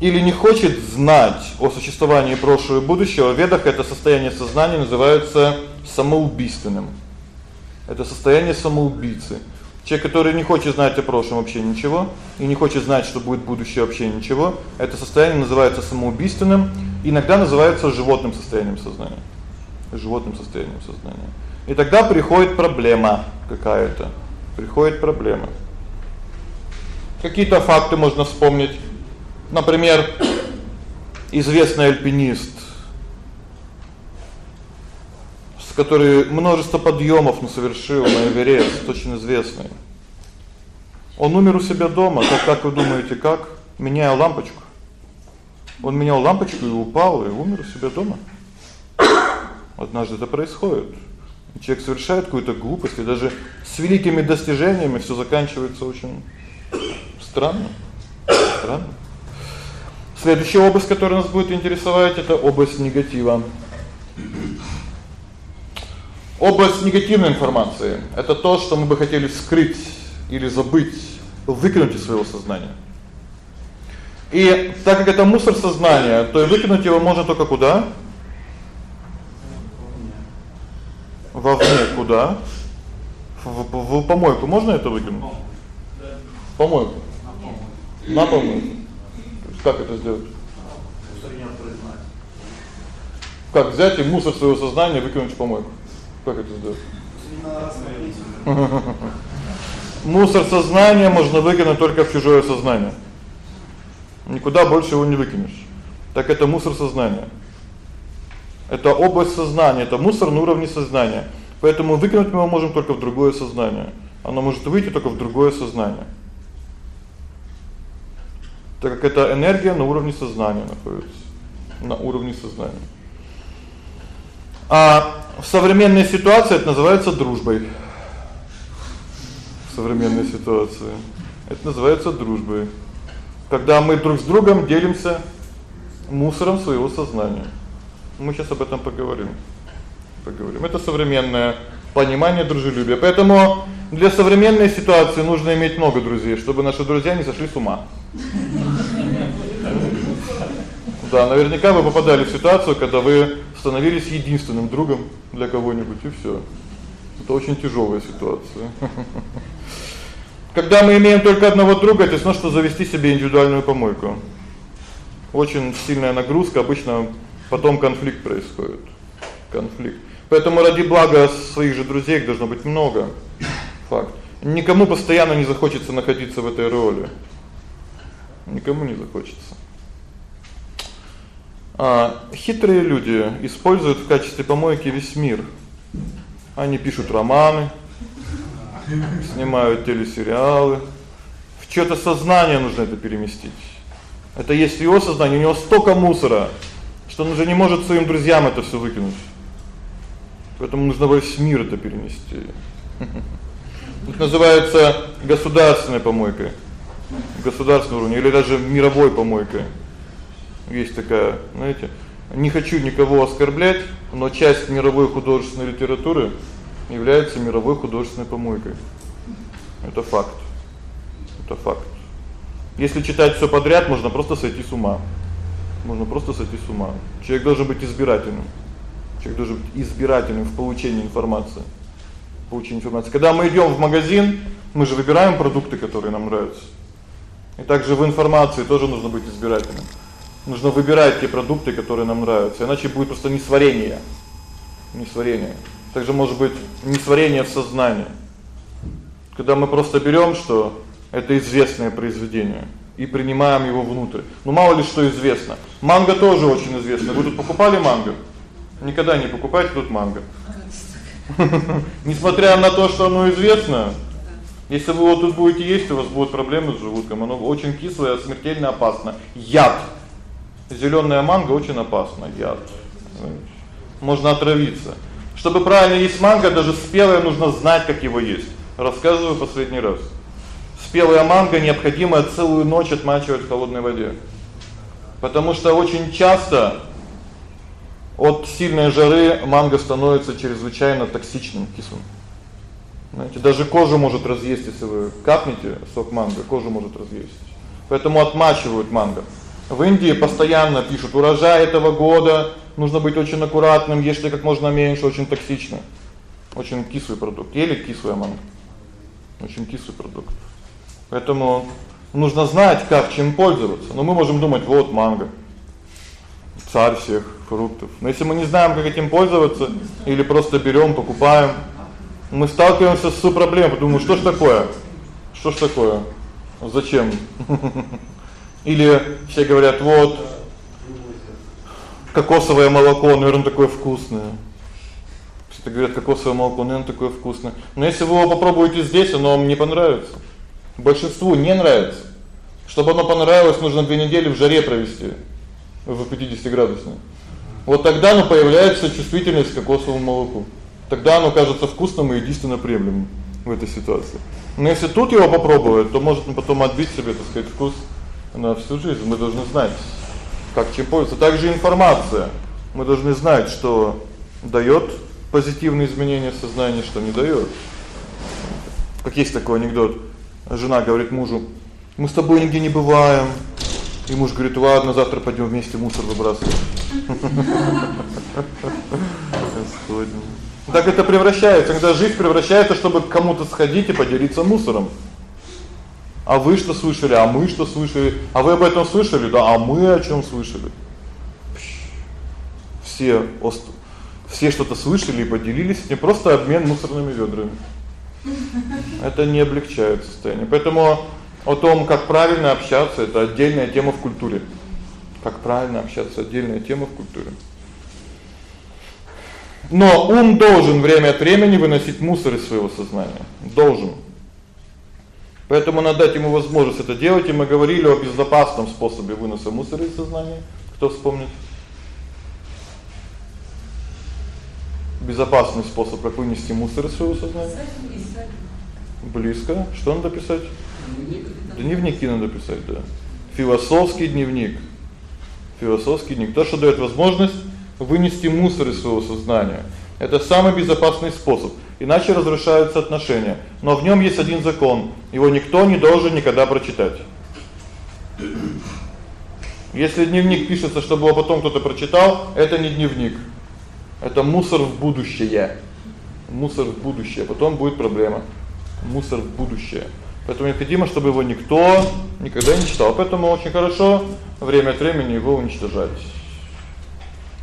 или не хочет знать о существовании прошлого и будущего, в ведах это состояние сознания называется самоубийственным. Это состояние самоубийцы. Человек, который не хочет знать о прошлом вообще ничего и не хочет знать, что будет будущее вообще ничего, это состояние называется самоубийственным, иногда называется животным состоянием сознания. Животным состоянием сознания. И тогда приходит проблема какая-то. Приходит проблема. Какие-то факты можно вспомнить. Например, известный альпинист, с который множество подъёмов на совершил на Эверест, очень известный. Он умер у себя дома. Как как вы думаете, как? Меняя лампочку. Он менял лампочку и упал и умер у себя дома. Однажды это происходит. Человек совершает какую-то глупость, и даже с великими достижениями всё заканчивается очень странно. Странно. Следующая область, которая нас будет интересовать это область негатива. Область негативной информации это то, что мы бы хотели скрыть или забыть, выкинуть из своего сознания. И так как это мусор сознания, то и выкинуть его можно только куда? Вовне куда? В, в, в помойку можно это выкинуть? Помойку. На помойку. Как это сделать? Как взять и мусор своего сознания выкинуть в помойку? Как это сделать? [laughs] Мусор сознания можно выкинуть только в чужое сознание. Никуда больше его не выкинешь. Так это мусор сознания. Это область сознания, это мусор на уровне сознания. Поэтому выкинуть мы его можем только в другое сознание. Оно может выйти только в другое сознание. Так как это энергия на уровне сознания находится. На уровне сознания. А в современной ситуации это называется дружбой. В современной ситуации это называется дружбой. Когда мы друг с другом делимся мусором своего сознания. Мы сейчас об этом поговорим. Поговорим. Это современное понимание дружелюбия. Поэтому для современной ситуации нужно иметь много друзей, чтобы наши друзья не сошли с ума. Да, наверняка вы попадали в ситуацию, когда вы становились единственным другом для кого-нибудь и всё. Это очень тяжёлая ситуация. Когда мы имеем только одного друга, это значит, что завести себе индивидуальную помойку. Очень сильная нагрузка, обычно потом конфликт происходит. Конфликт. Поэтому ради блага своих же друзей их должно быть много. Факт. Никому постоянно не захочется находиться в этой роли. Никому не захочется. А хитрые люди используют в качестве помойки весь мир. Они пишут романы, снимают телесериалы. В чьё-то сознание нужно это переместить. Это есть его сознание, у него столько мусора, что он уже не может своим друзьям это всё выкинуть. Поэтому нужно весь мир это перенести. Это называется государственной помойкой. Государственного уровня или даже мировой помойкой. Есть такая, знаете, не хочу никого оскорблять, но часть мировой художественной литературы является мировой художественной помойкой. Это факт. Это факт. Если читать всё подряд, можно просто сойти с ума. Можно просто сойти с ума. Человек должен быть избирательным. Человек должен быть избирательным в получении информации. Получении информации. Когда мы идём в магазин, мы же выбираем продукты, которые нам нравятся. И также в информации тоже нужно быть избирательным. Нужно выбирать те продукты, которые нам нравятся, иначе будет просто несварение. Несварение. Также может быть несварение в сознании. Когда мы просто берём, что это известное произведение и принимаем его внутрь. Ну мало ли что известно. Манго тоже очень известно. Вы тут покупали манго? Никогда не покупайте тут манго. [laughs] Несмотря на то, что оно известно, если вы вот тут будете есть, у вас будут проблемы с желудком. Оно очень кислое, смертельно опасно. Яд. Зелёная манго очень опасна, яд. Можно отравиться. Чтобы правильно есть манго, даже спелое нужно знать, как его есть. Рассказываю последний раз. Спелая манго необходимо целую ночь отмачивать в холодной воде. Потому что очень часто от сильной жары манго становится чрезвычайно токсичным, кислым. Знаете, даже кожу может разъесть, если вы капнете сок манго, кожу может разъесть. Поэтому отмачивают манго. В Индии постоянно пишут: "Урожай этого года, нужно быть очень аккуратным, ешьте как можно меньше, очень токсично". Очень кислый продукт. Ели кислое манго. Очень кислый продукт. Поэтому нужно знать, как чем пользоваться. Но мы можем думать: вот манго. Царь всех фруктов. Но если мы не знаем, как этим пользоваться или просто берём, покупаем, мы сталкиваемся с проблемой, думаю, что ж такое? Что ж такое? Зачем? [laughs] Или все говорят: "Вот кокосовое молоко, наверное, такое вкусное". Все говорят: "Кокосовое молоко, наверное, такое вкусное". Но если вы его попробуете здесь, оно вам не понравится. Большинству не нравится. Чтобы оно понравилось, нужно 2 недели в жаре провести в 50 градусной. Вот тогда оно появляется чувствительность к кокосовому молоку. Тогда оно кажется вкусным и единственно приемлемым в этой ситуации. Но если тут его попробовать, то может он потом отбить себе, так сказать, вкус на всю жизнь. Мы должны знать, как чем пользоваться. Также информация. Мы должны знать, что даёт позитивные изменения в сознании, что не даёт. Как есть такой анекдот. Жена говорит мужу: "Мы с тобой нигде не бываем". И муж говорит: "Ладно, завтра пойдём вместе мусор выбрасывать". Так это превращается, когда жизнь превращается, чтобы к кому-то сходить и поделиться мусором. А вы что слышали? А мы что слышали? А вы об этом слышали? Да, а мы о чём слышали? Все все что-то слышали и поделились, не просто обмен мусорными вёдрами. Это не облегчает состояние. Поэтому о том, как правильно общаться это отдельная тема в культуре. Как правильно общаться отдельная тема в культуре. Но ум должен время от времени выносить мусор из своего сознания. Должен. Поэтому надо дать ему возможность это делать, и мы говорили о безопасном способе выноса мусора из сознания. Кто вспомнит? Безопасный способ как вынести мусор из своего сознания? Близко. Что надо писать? Дневники надо писать, да. Философский дневник. Философский дневник. То, что даёт возможность вынести мусор из своего сознания. Это самый безопасный способ. Иначе разрушаются отношения. Но в нём есть один закон. Его никто не должен никогда прочитать. Если дневник пишется, чтобы его потом кто-то прочитал, это не дневник. Это мусор в будущее. Мусор в будущее, потом будет проблема. Мусор в будущее. Поэтому необходимо, чтобы его никто никогда не читал. Поэтому очень хорошо время от времени его уничтожать.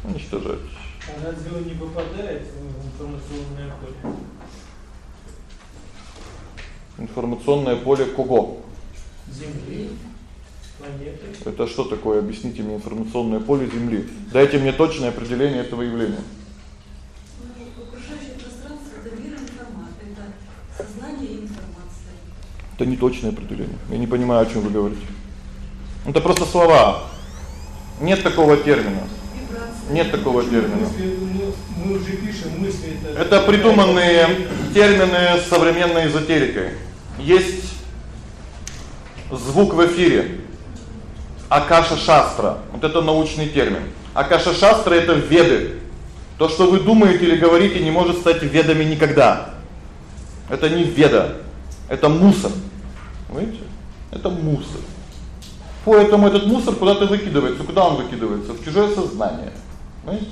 Уничтожать. А разве он не попадает в информационное поле? Информационное поле кого? Земли, планеты. Это что такое? Объясните мне информационное поле Земли. Дайте мне точное определение этого явления. Ну, окружающее пространство это мир информации, это сознание и информация. Это не точное определение. Я не понимаю, о чём вы говорите. Это просто слова. Нет такого термина. Нет такого термина. Мы уже пишем мысли это. Это придуманные термины современной эзотерикой. Есть звук в эфире. Акаша шастра. Вот это научный термин. Акаша шастра это веды. То, что вы думаете или говорите, не может стать ведами никогда. Это не веда. Это мусор. Видите? Это мусор. Поэтому этот мусор куда-то выкидывается. Куда он выкидывается? В чужое сознание. Понимаете?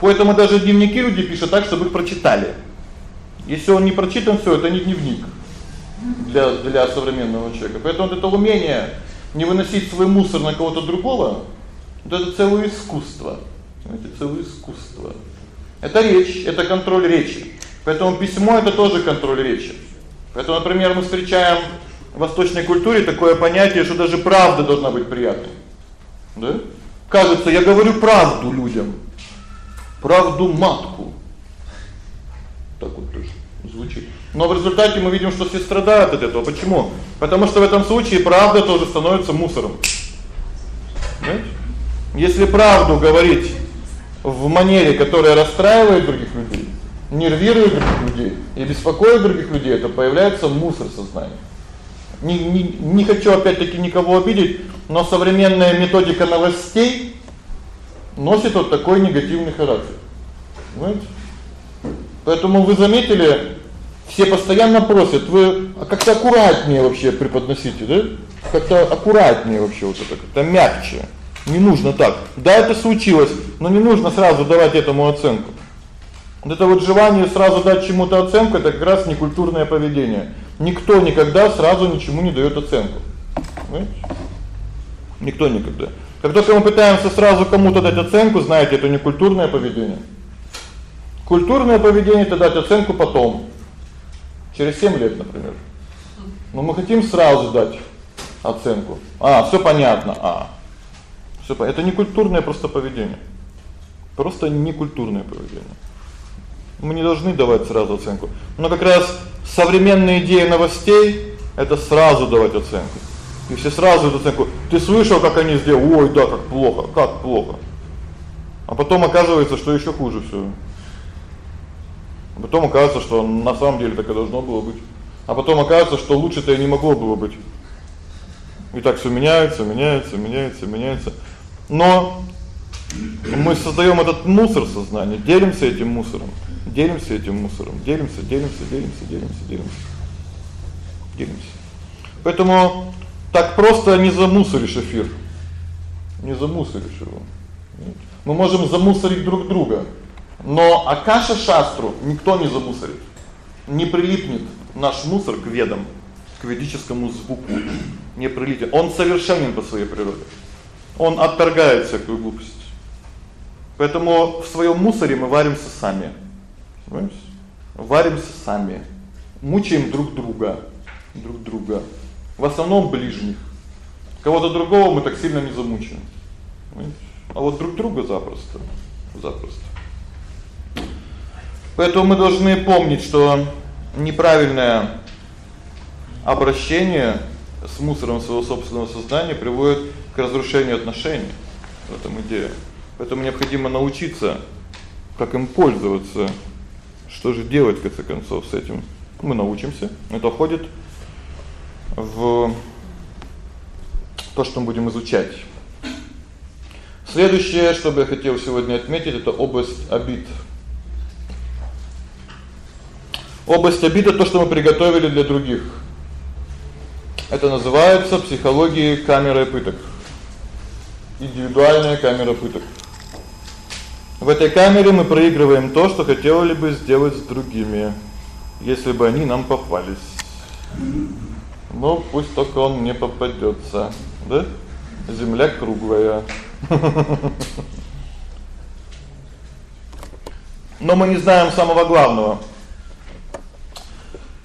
Поэтому даже дневники люди пишут так, чтобы их прочитали. Если он не прочитан, всё, это не дневник для для современного человека. Поэтому вот это умение не выносить свой мусор на кого-то другого, вот это целое искусство. Знаете, целое искусство. Это речь, это контроль речи. Поэтому письмо это тоже контроль речи. Поэтому, например, мы встречаем в восточной культуре такое понятие, что даже правда должна быть приятной. Да? Кажется, я говорю правду людям. Правду матку. Так вот тоже звучит. Но в результате мы видим, что все страдают от этого. Почему? Потому что в этом случае правда тоже становится мусором. Знаете? Если правду говорить в манере, которая расстраивает других людей, нервирует других людей и беспокоит других людей, это появляется мусор сознания. Не не не хочу опять-таки никого обидеть, но современная методика новостей носит вот такой негативный характер. Понимаете? Поэтому вы заметили, все постоянно просят: "Вы а как-то аккуратнее вообще преподносите, да? Как-то аккуратнее вообще вот это, как-то мягче. Не нужно так. Да, это случилось, но не нужно сразу давать этому оценку. Вот это вот желание сразу дать чему-то оценку это как раз некультурное поведение. Никто никогда сразу ничему не даёт оценку. Понимаете? Никто никогда. Как только мы пытаемся сразу кому-то дать оценку, знаете, это некультурное поведение. Культурное поведение это дать оценку потом. Через 7 лет, например. Но мы хотим сразу дать оценку. А, всё понятно. А. Всё. Это не культурное просто поведение. Просто некультурное поведение. Мы не должны давать сразу оценку. Но как раз современная идея новостей это сразу давать оценку. И все сразу дают оценку. Ты слышал, как они сделали? Ой, да, как плохо, как плохо. А потом оказывается, что ещё хуже всё. А потом оказывается, что на самом деле так и должно было быть. А потом оказывается, что лучше-то и не могло было быть. И так всё меняется, меняется, меняется, меняется. Но мы создаём этот мусор сознания, делимся этим мусором, делимся этим мусором, делимся, делимся, делимся, делимся, делимся. Делимся. Поэтому так просто не замусоришь эфир. Не замусоришь его. Мы можем замусорить друг друга. Но акаша шастру никто не замусорит. Не прилипнет наш мусор к ведам, к ведическому звуку. Не прилипнет. Он совершенен по своей природе. Он отторгает всякую глупость. Поэтому в своём мусоре мы варимся сами. Понимаешь? Варимся сами. Мучаем друг друга, друг друга. В основном ближних. Кого-то другого мы так сильно не замучаем. Понимаешь? А вот друг друга запросто. Запросто. Поэтому мы должны помнить, что неправильное обращение с мусором своего собственного сознания приводит к разрушению отношений. В этом идея. Поэтому необходимо научиться как им пользоваться. Что же делать в конце концов с этим? Мы научимся. Это входит в то, что мы будем изучать. Следующее, что бы я хотел сегодня отметить это область обид. Область обид это то, что мы приготовили для других. Это называется психологией камеры пыток. Индивидуальная камера пыток. В этой камере мы проигрываем то, что хотели бы сделать с другими, если бы они нам попались. Ну, пусть только он мне попадётся, да? Земля круглая. [laughs] Но мы не знаем самого главного.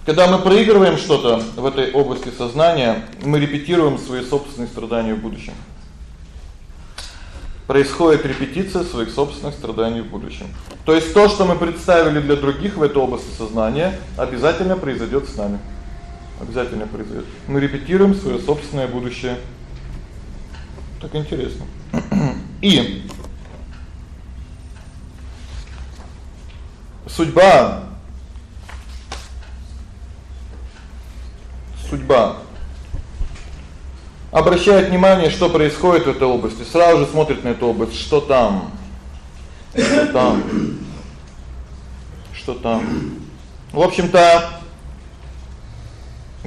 Когда мы проигрываем что-то в этой области сознания, мы репетируем свои собственные страдания в будущем. Происходит репетиция своих собственных страданий в будущем. То есть то, что мы представили для других в этой области сознания, обязательно произойдёт с нами. Обязательно произойдёт. Мы репетируем своё собственное будущее. Так интересно. И судьба судьба обращает внимание, что происходит в этой области, сразу же смотрит на эту область, что там? Что там? Что там? В общем-то,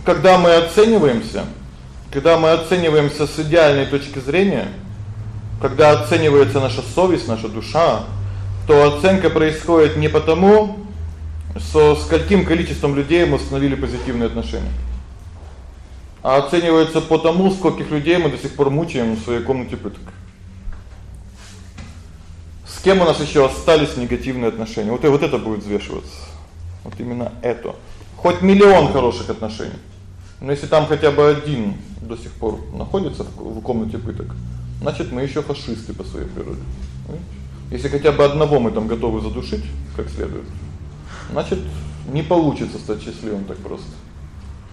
когда мы оцениваемся, когда мы оцениваемся с идеальной точки зрения, когда оценивается наша совесть, наша душа, то оценка происходит не потому, со скольким количеством людей мы установили позитивные отношения а оценивается по тому, скольких людей мы до сих пор мучаем в своей комнате пыток. С кем у нас ещё остались негативные отношения? Вот и вот это будет взвешиваться. Вот именно это. Хоть миллион хороших отношений. Но если там хотя бы один до сих пор находится в комнате пыток, значит, мы ещё фашисты по своей природе. Если хотя бы одного мы там готовы задушить, как следует, значит, не получится стать счастливым так просто.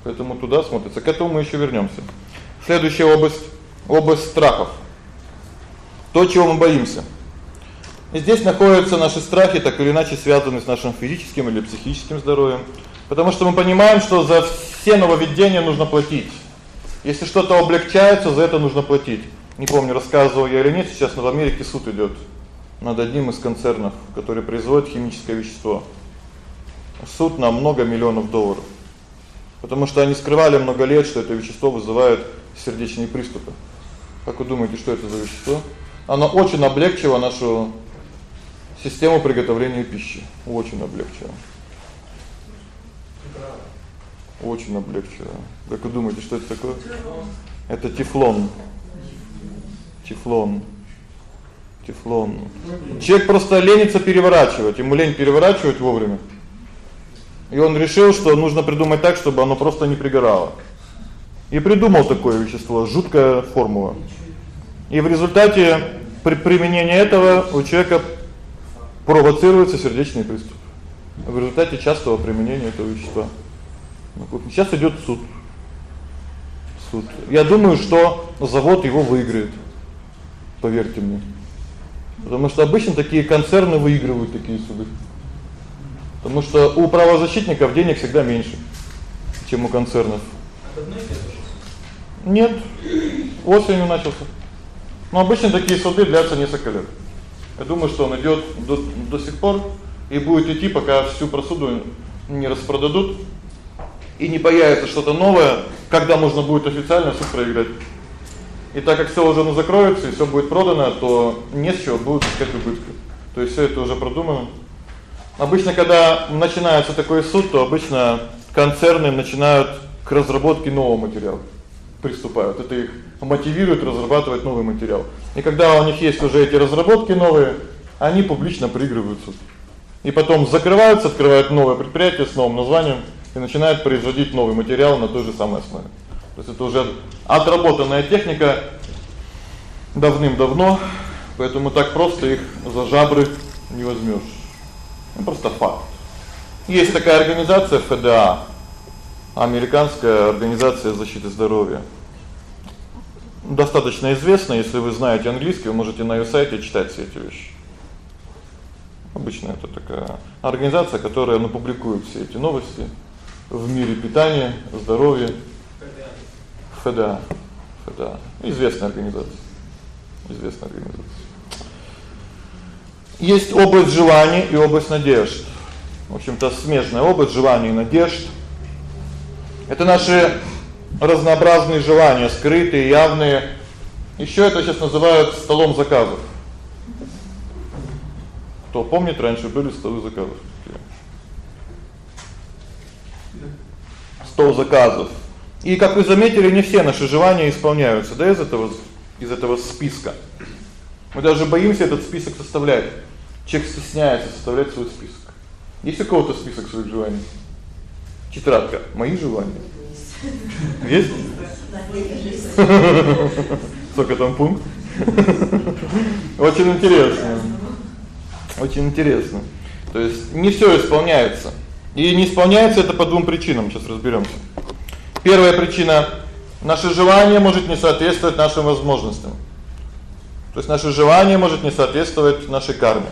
Поэтому туда смотрится. К этому мы ещё вернёмся. Следующая область область страхов. То, чего мы боимся. И здесь находятся наши страхи, так или иначе связанные с нашим физическим или психическим здоровьем, потому что мы понимаем, что за все нововведения нужно платить. Если что-то облегчается, за это нужно платить. Не помню, рассказывал я или нет, сейчас в Америке суд идёт над одним из концернов, который производит химическое вещество. Суд на много миллионов долларов. Потому что они скрывали много лет, что это вещество вызывает сердечные приступы. Как вы думаете, что это за вещество? Оно очень облегчило нашу систему приготовления пищи. Очень облегчило. Очень облегчило. Как вы думаете, что это такое? Это тефлон. Тефлон. Тефлон. Человек просто ленится переворачивать, ему лень переворачивать вовремя. И он решил, что нужно придумать так, чтобы оно просто не пригорало. И придумал такое вещество, жуткая формула. И в результате при применении этого у человека провоцируется сердечный приступ. В результате частого применения этого вещества. Сейчас идёт суд. Суд. Я думаю, что завод его выиграет. Поверьте мне. Потому что обычно такие концерны выигрывают такие суды. Потому что у правозащитников денег всегда меньше, чем у концернов. Нет. Осенью начался. Но обычно такие суды длятся несколько лет. Я думаю, что он идёт до до сих пор и будет идти, пока всю просуду не распродадут и не появится что-то новое, когда можно будет официально суд проиграть. И так как всё уже ну закроется и всё будет продано, то не с чего будет искать убытки. То есть всё это уже продумано. Обычно, когда начинается такой суд, то обычно концерны начинают к разработке нового материала приступают. Это их мотивирует разрабатывать новый материал. И когда у них есть уже эти разработки новые, они публично проигрывают суд. И потом закрываются, открывают новое предприятие с новым названием и начинают производить новый материал на той же самой основе. То есть это уже отработанная техника давным-давно, поэтому так просто их за жабры не возьмёшь. Ну просто факт. Есть такая организация ФДА. Американская организация защиты здоровья. Достаточно известна, если вы знаете английский, вы можете на её сайте читать все эти вещи. Обычно это такая организация, которая ну публикует все эти новости в мире питания, здоровья. ФДА. ФДА. Известная организация. Известная организация. Есть область желаний и область надежд. В общем-то, смежная область желаний и надежд. Это наши разнообразные желания, скрытые, явные. Ещё это сейчас называют столом заказов. Кто помнит, раньше были столы заказов. Стол заказов. И как вы заметили, не все наши желания исполняются, да, из этого из этого списка. Мы даже боимся этот список составлять. Человек стесняется составлять свой список. Есть у кого-то список своих желаний? Тетрадка. Мои желания. Есть? Сколько там пункт? Очень интересно. Очень интересно. То есть не всё исполняется. И не исполняется это по двум причинам, сейчас разберёмся. Первая причина наше желание может не соответствовать нашим возможностям. То есть наше желание может не соответствовать нашей карме.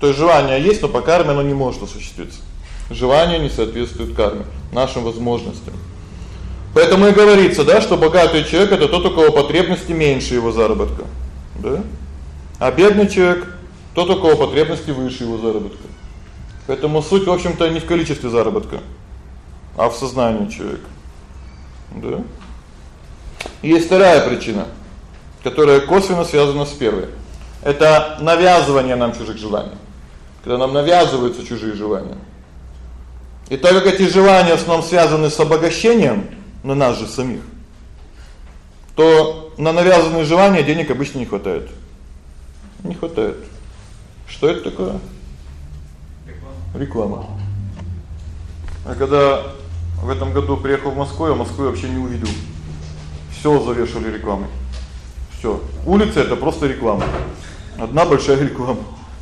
То есть желание есть, но по карме оно не может осуществиться. Желание не соответствует карме, нашим возможностям. Поэтому и говорится, да, что богатый человек это тот, у кого потребности меньше его заработка. Да? А бедный человек тот, у кого потребности выше его заработка. Поэтому суть, в общем-то, не в количестве заработка, а в сознании человека. Да? И есть вторая причина, которая косвенно связана с первой. Это навязывание нам чужих желаний. Когда нам навязываются чужие желания. И так как эти желания в основном связаны с обогащением на нас же самих, то на навязанные желания денег обычно не хватает. Не хватает. Что это такое? Реклама. А когда в этом году приехал в Москву, я Москву вообще не увидел. Всё завешали рекламой. Всё. Улица это просто реклама. Одна большая реклама.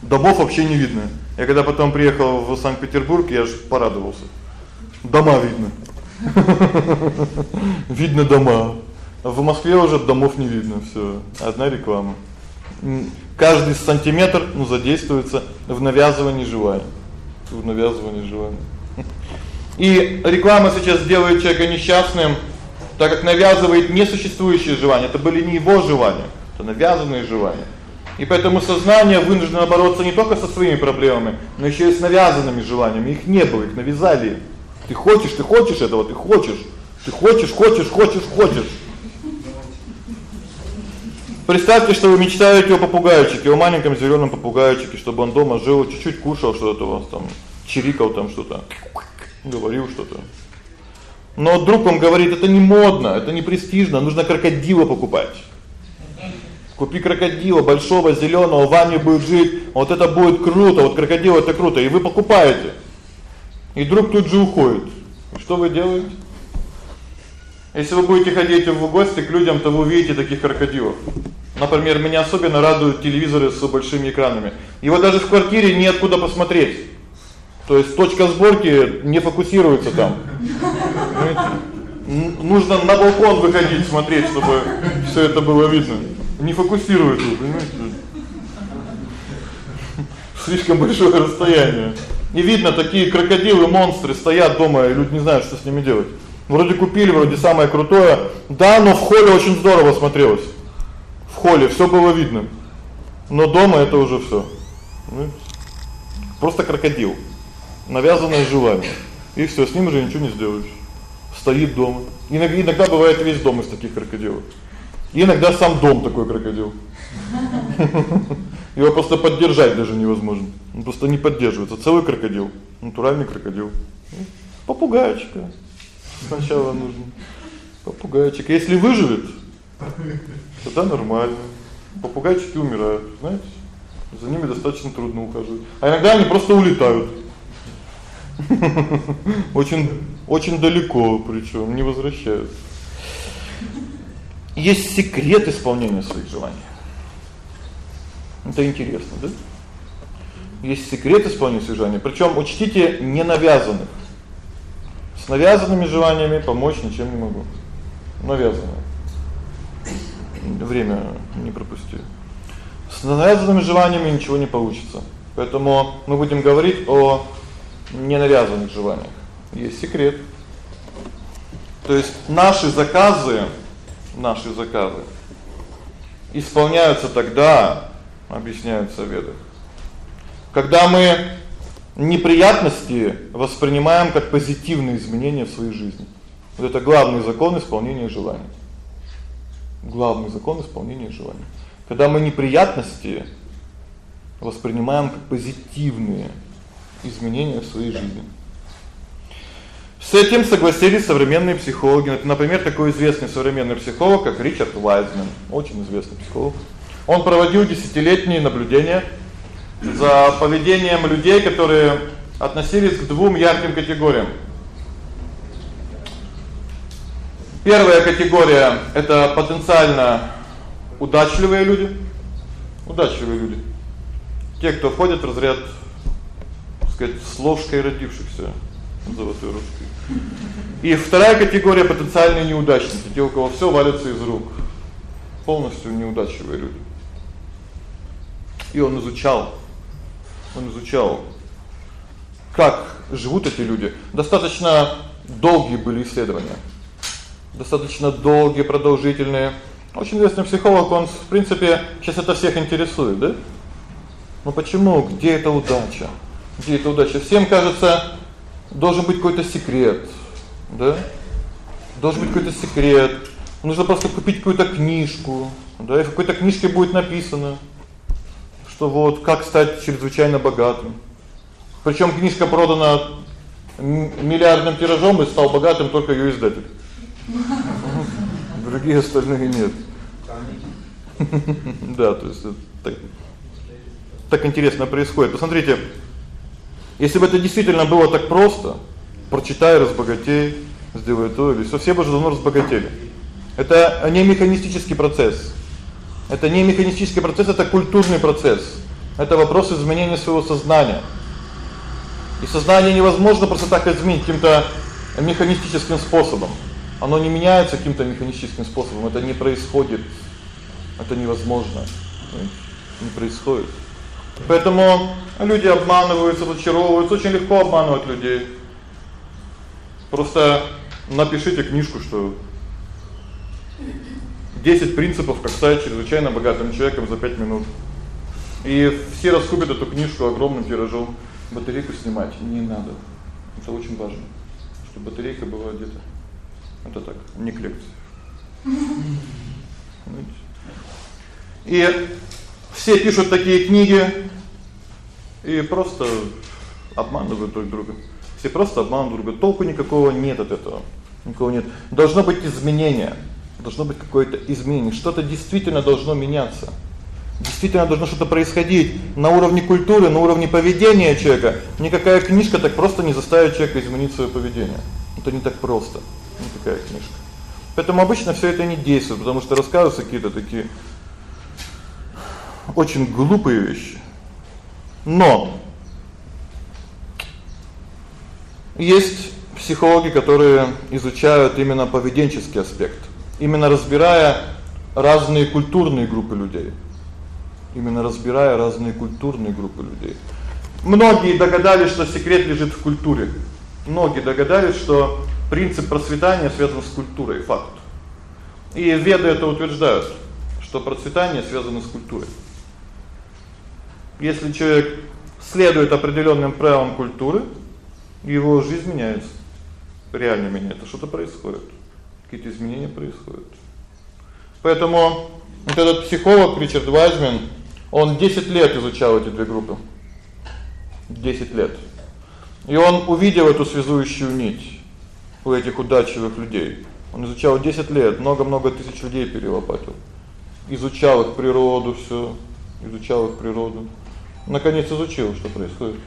Домов вообще не видно. Я когда потом приехал в Санкт-Петербург, я аж порадовался. Дома видно. [laughs] Видно дома. В Москве уже домов не видно, всё. Одна реклама. Каждый сантиметр, ну, задействуется в навязывании желаний. В навязывании желаний. И реклама сейчас делает человека несчастным, так как навязывает несуществующие желания. Это были не его желания, это навязанные желания. И поэтому сознание вынуждено бороться не только со своими проблемами, но ещё и с навязанными желаниями. Их не было, их навязали. Ты хочешь, ты хочешь этого, ты хочешь. Ты хочешь, хочешь, хочешь, хочешь. Представьте, что вы мечтаете о попугайчике, о маленьком зелёном попугайчике, чтобы он дома жил, чуть-чуть кушал что-то у вас там, чирикал там что-то, говорил что-то. Но друг вам говорит: "Это не модно, это не престижно, нужно крокодила покупать". Купи крокодила большого зелёного, в будет жить. Вот это будет круто. Вот крокодил это круто, и вы покупаете. И друг тут же уходит. Что вы делаете? Если вы будете ходить в гости к людям, то вы увидите таких крокодилов. Например, меня особенно радуют телевизоры с большими экранами. Его даже в квартире нет куда посмотреть. То есть точка сборки не фокусируется там. Нужно на балкон выходить, смотреть, чтобы всё это было видно не фокусируется, понимаете? Слишком большое расстояние. Не видно такие крокодилы, монстры стоят дома, и люди не знают, что с ними делать. Вроде купили, вроде самое крутое. Да, но в холле очень здорово смотрелось. В холле всё было видно. Но дома это уже всё. Просто крокодил. Навязанное желание. И всё, с ним уже ничего не сделаешь. Стоит дома. Иногда иногда бывает весь дом из таких крокодилов. И иногда сам дом такой крокодил. Его просто поддержать даже невозможно. Он просто не поддерживается. Целый крокодил, натуральный крокодил. Попугайчика. Сначала нужно попугайчик. Если выживет, тогда нормально. Попугайчики умирают, знаете? За ними достаточно трудно ухаживать. А иногда они просто улетают. Очень очень далеко, причём не возвращаются есть секрет исполнения своих желаний. Это интересно, да? Есть секрет исполнения своих желаний, причём учтите не навязанных. С навязанными желаниями помочь ничем не могу. Навязанные. Время не пропусти. С навязанными желаниями ничего не получится. Поэтому мы будем говорить о ненавязанных желаниях. Есть секрет. То есть наши заказы, наши заказы исполняются тогда, объясняются в ведах. Когда мы неприятности воспринимаем как позитивные изменения в своей жизни. Вот это главный закон исполнения желаний. Главный закон исполнения желаний. Когда мы неприятности воспринимаем как позитивные изменения в своей жизни. С этим согласились современные психологи. Например, такой известный современный психолог, как Ричард Вайзман, очень известный психолог. Он проводил десятилетние наблюдения за поведением людей, которые относились к двум ярким категориям. Первая категория это потенциально удачливые люди. Удачливые люди. Те, кто входит в разряд, так сказать, с родившихся золотой ручкой. И вторая категория потенциальные неудачники, те, у кого всё валится из рук. Полностью неудачливые люди. И он изучал он изучал как живут эти люди. Достаточно долгие были исследования. Достаточно долгие, продолжительные. Очень известный психолог, он, в принципе, сейчас это всех интересует, да? Но почему? Где эта удача? Где эта удача? Всем кажется, должен быть какой-то секрет, да? Должен быть какой-то секрет. Нужно просто купить какую-то книжку, да, и в какой-то книжке будет написано, что вот как стать чрезвычайно богатым. Причём книжка продана миллиардным тиражом и стал богатым только её издатель. Другие остальные нет. [laughs] Да, то есть так так интересно происходит. Посмотрите, если бы это действительно было так просто, прочитай, разбогатей, сделай то или всё, все бы уже давно разбогатели. Это не механистический процесс. Это не механистический процесс, это культурный процесс. Это вопрос изменения своего сознания. И сознание невозможно просто так изменить каким-то механистическим способом. Оно не меняется каким-то механистическим способом, это не происходит. Это невозможно. Не происходит. Поэтому люди обманываются, разочаровываются, очень легко обманывать людей. Просто напишите книжку, что 10 принципов, как стать чрезвычайно богатым человеком за 5 минут. И все раскупят эту книжку огромным тиражом. Батарейку снимать не надо. Это очень важно, чтобы батарейка была где-то. Это так, не к лекции. [laughs] И все пишут такие книги и просто обманывают друг друга. Все просто обманывают друг друга. Толку никакого нет от этого. Никакого нет. Должно быть изменение должно быть какое-то изменение, что-то действительно должно меняться. Действительно должно что-то происходить на уровне культуры, на уровне поведения человека. Никакая книжка так просто не заставит человека изменить своё поведение. Это не так просто. Никакая книжка. Поэтому обычно всё это не действует, потому что рассказываются какие-то такие очень глупые вещи. Но есть психологи, которые изучают именно поведенческий аспект именно разбирая разные культурные группы людей. Именно разбирая разные культурные группы людей. Многие догадались, что секрет лежит в культуре. Многие догадались, что принцип процветания связан с культурой, факт. И веды это утверждают, что процветание связано с культурой. Если человек следует определённым правилам культуры, его жизнь меняется. Реально меняется, что-то происходит какие-то изменения происходят. Поэтому вот этот психолог Ричард Вайзман, он 10 лет изучал эти две группы. 10 лет. И он увидел эту связующую нить у этих удачливых людей. Он изучал 10 лет, много-много тысяч людей перелопатил. Изучал их природу всё, изучал их природу. Наконец изучил, что происходит.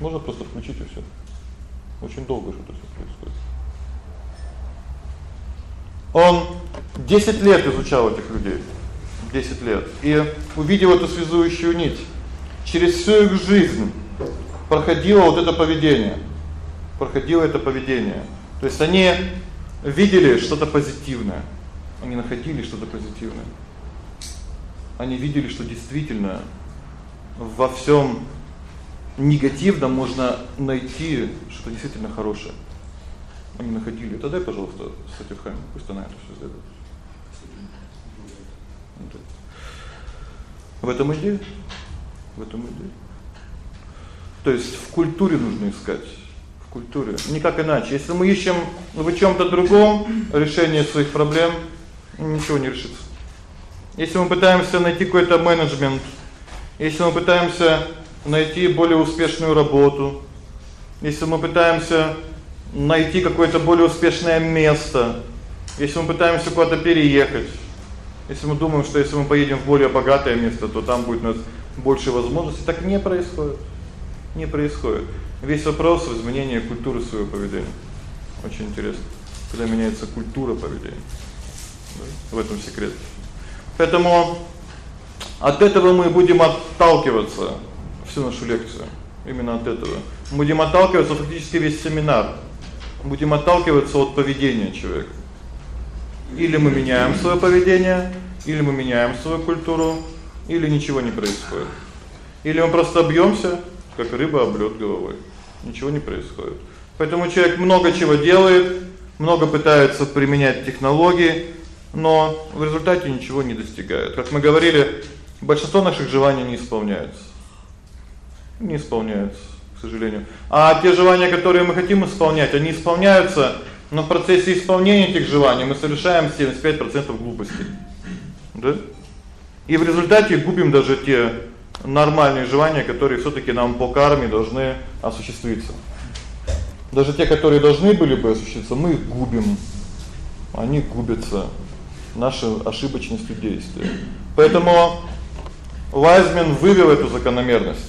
Можно просто включить и всё. Очень долго что-то всё происходит. Он 10 лет изучал этих людей. 10 лет. И увидел эту связующую нить. через всю их жизнь проходило вот это поведение. Проходило это поведение. То есть они видели что-то позитивное. Они находили что-то позитивное. Они видели, что действительно во всём негативном можно найти что-то действительно хорошее. Они находили. Тогда, пожалуйста, Сатюхань, пусть она это всё сделает. В этом идея. В этом идея. То есть в культуре нужно искать в культуре. Никак иначе. Если мы ищем в чём-то другом решение своих проблем, ничего не решится. Если мы пытаемся найти какой-то менеджмент, если мы пытаемся найти более успешную работу, если мы пытаемся найти какое-то более успешное место, если мы пытаемся куда-то переехать, если мы думаем, что если мы поедем в более богатое место, то там будет у нас больше возможностей, так не происходит. Не происходит. Весь вопрос в изменении культуры своего поведения. Очень интересно, когда меняется культура поведения. В этом секрет. Поэтому от этого мы будем отталкиваться всю нашу лекцию. Именно от этого. Мы будем отталкиваться фактически весь семинар. Будем отталкиваться от поведения человека. Или мы меняем своё поведение, или мы меняем свою культуру, или ничего не происходит. Или мы просто обьёмся, как рыба об лёд головой. Ничего не происходит. Поэтому человек много чего делает, много пытается применять технологии, но в результате ничего не достигает. Как мы говорили, большинство наших желаний не исполняется. Не исполняется, к сожалению. А те желания, которые мы хотим исполнять, они исполняются, но в процессе исполнения этих желаний мы совершаем 75% глупостей. Да? И в результате губим даже те нормальные желания, которые всё-таки нам по карме должны осуществиться. Даже те, которые должны были бы осуществиться, мы их губим. Они губятся нашей ошибочностью действия. Поэтому Вайзмен вывел эту закономерность.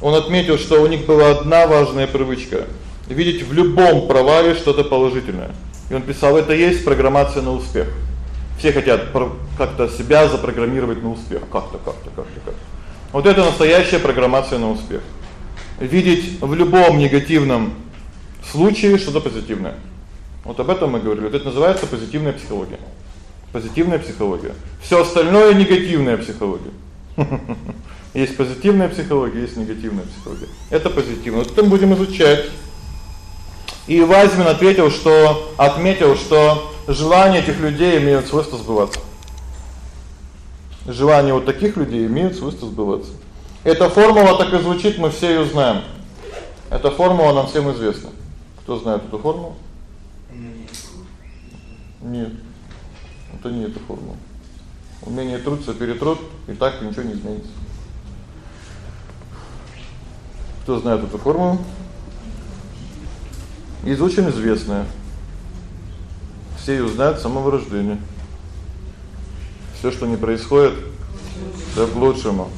Он отметил, что у них была одна важная привычка видеть в любом провале что-то положительное. И он писал: "Это есть программация на успех". Все хотят как-то себя запрограммировать на успех, как-то, как-то, как-то, как. Вот это настоящая программация на успех. Видеть в любом негативном случае что-то позитивное. Вот об этом мы говорили. Вот это называется позитивная психология. Позитивная психология. Всё остальное негативная психология. [laughs] Есть позитивная психология, есть негативная психология. Это позитивно. Вот это мы будем изучать. И Вайзман ответил, что отметил, что желания этих людей имеют свойство сбываться. Желания вот таких людей имеют свойство сбываться. Эта формула так и звучит, мы все её знаем. Эта формула нам всем известна. Кто знает эту формулу? Нет. Это не эта формула. Умение трудиться перетрут, и так ничего не изменится. Кто знает эту формулу? Из очень известная. Все её знают с самого рождения. Всё, что не происходит, да к лучшему.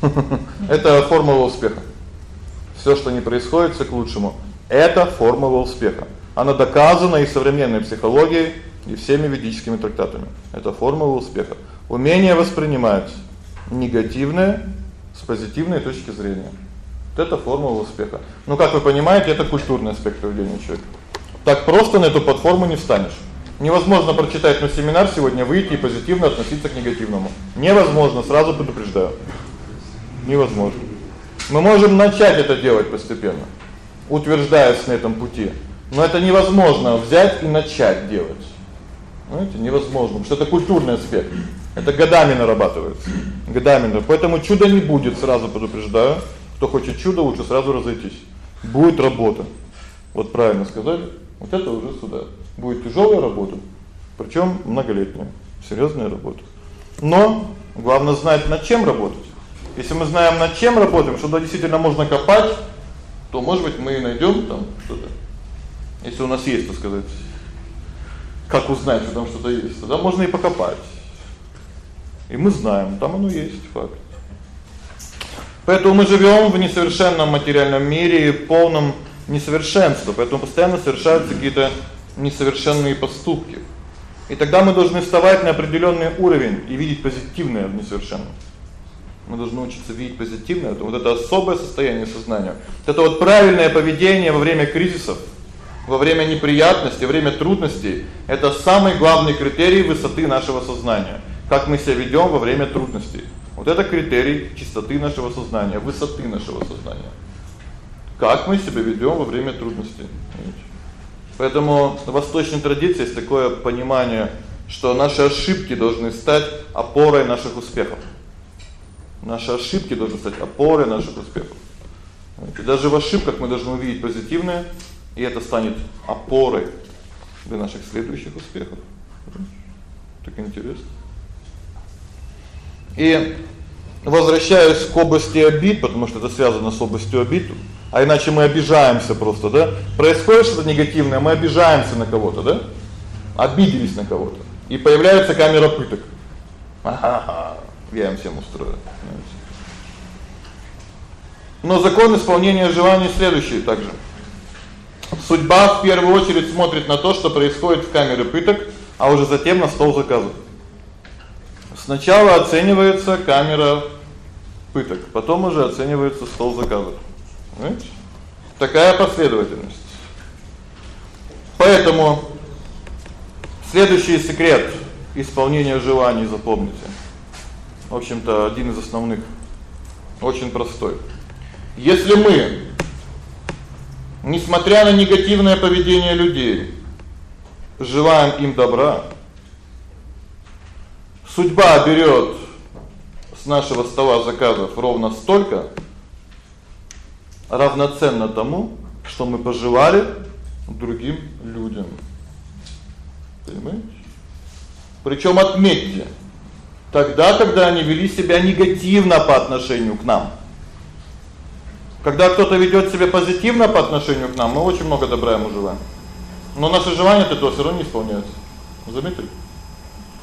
[laughs] Это формула успеха. Всё, что не происходит, всё к лучшему. Это формула успеха. Она доказана и современной психологией, и всеми ведическими трактатами. Это формула успеха. Умение воспринимать негативное с позитивной точки зрения. Вот это формула успеха. Ну, как вы понимаете, это культурный аспект поведения человека. Так просто на эту платформу не встанешь. Невозможно прочитать на семинар сегодня выйти и позитивно относиться к негативному. Невозможно, сразу предупреждаю. Невозможно. Мы можем начать это делать постепенно, утверждаясь на этом пути. Но это невозможно взять и начать делать. Знаете, невозможно, потому что это культурный аспект. Это годами нарабатывается. Годами. Поэтому чуда не будет, сразу предупреждаю. Кто хочет чуда, лучше сразу разойтись. Будет работа. Вот правильно сказали. Вот это уже сюда. Будет тяжёлая работа, причём многолетняя, серьёзная работа. Но главное знать, над чем работать. Если мы знаем, над чем работаем, что действительно можно копать, то, может быть, мы и найдём там что-то. Если у нас есть, так сказать, как узнать, что там что-то есть? Тогда можно и покопать. И мы знаем, там оно есть, факт. Поэтому мы живём в несовершенном материальном мире, полном несовершенства, поэтому постоянно совершаются какие-то несовершенные поступки. И тогда мы должны вставать на определённый уровень и видеть позитивное в несовершенном. Мы должны учиться видеть позитивное, это вот это особое состояние сознания. Это вот правильное поведение во время кризисов, во время неприятностей, во время трудностей это самый главный критерий высоты нашего сознания. Как мы себя ведём во время трудностей. Вот это критерий чистоты нашего сознания, высоты нашего сознания. Как мы себя ведём во время трудностей. Поэтому в восточной традиции есть такое понимание, что наши ошибки должны стать опорой наших успехов. Наши ошибки должны стать опорой наших успехов. И даже в ошибках мы должны увидеть позитивное, и это станет опорой для наших следующих успехов. Так интересно. И возвращаясь к области обид, потому что это связано с областью обид, а иначе мы обижаемся просто, да? Происходит что-то негативное, мы обижаемся на кого-то, да? Обиделись на кого-то. И появляется камера пыток. Ага, я им всем устрою. Но закон исполнения желаний следующий также. Судьба в первую очередь смотрит на то, что происходит в камере пыток, а уже затем на стол заказов. Сначала оценивается камера пыток, потом уже оценивается стол заказов. Понимаете? Такая последовательность. Поэтому следующий секрет исполнения желаний запомните. В общем-то, один из основных очень простой. Если мы несмотря на негативное поведение людей, желаем им добра, судьба берёт с нашего стола заказов ровно столько, равноценно тому, что мы пожелали другим людям. Понимаете? Причём отметьте, тогда, когда они вели себя негативно по отношению к нам. Когда кто-то ведёт себя позитивно по отношению к нам, мы очень много добра ему желаем. Но наши желания от этого всё равно не исполняются. Заметили?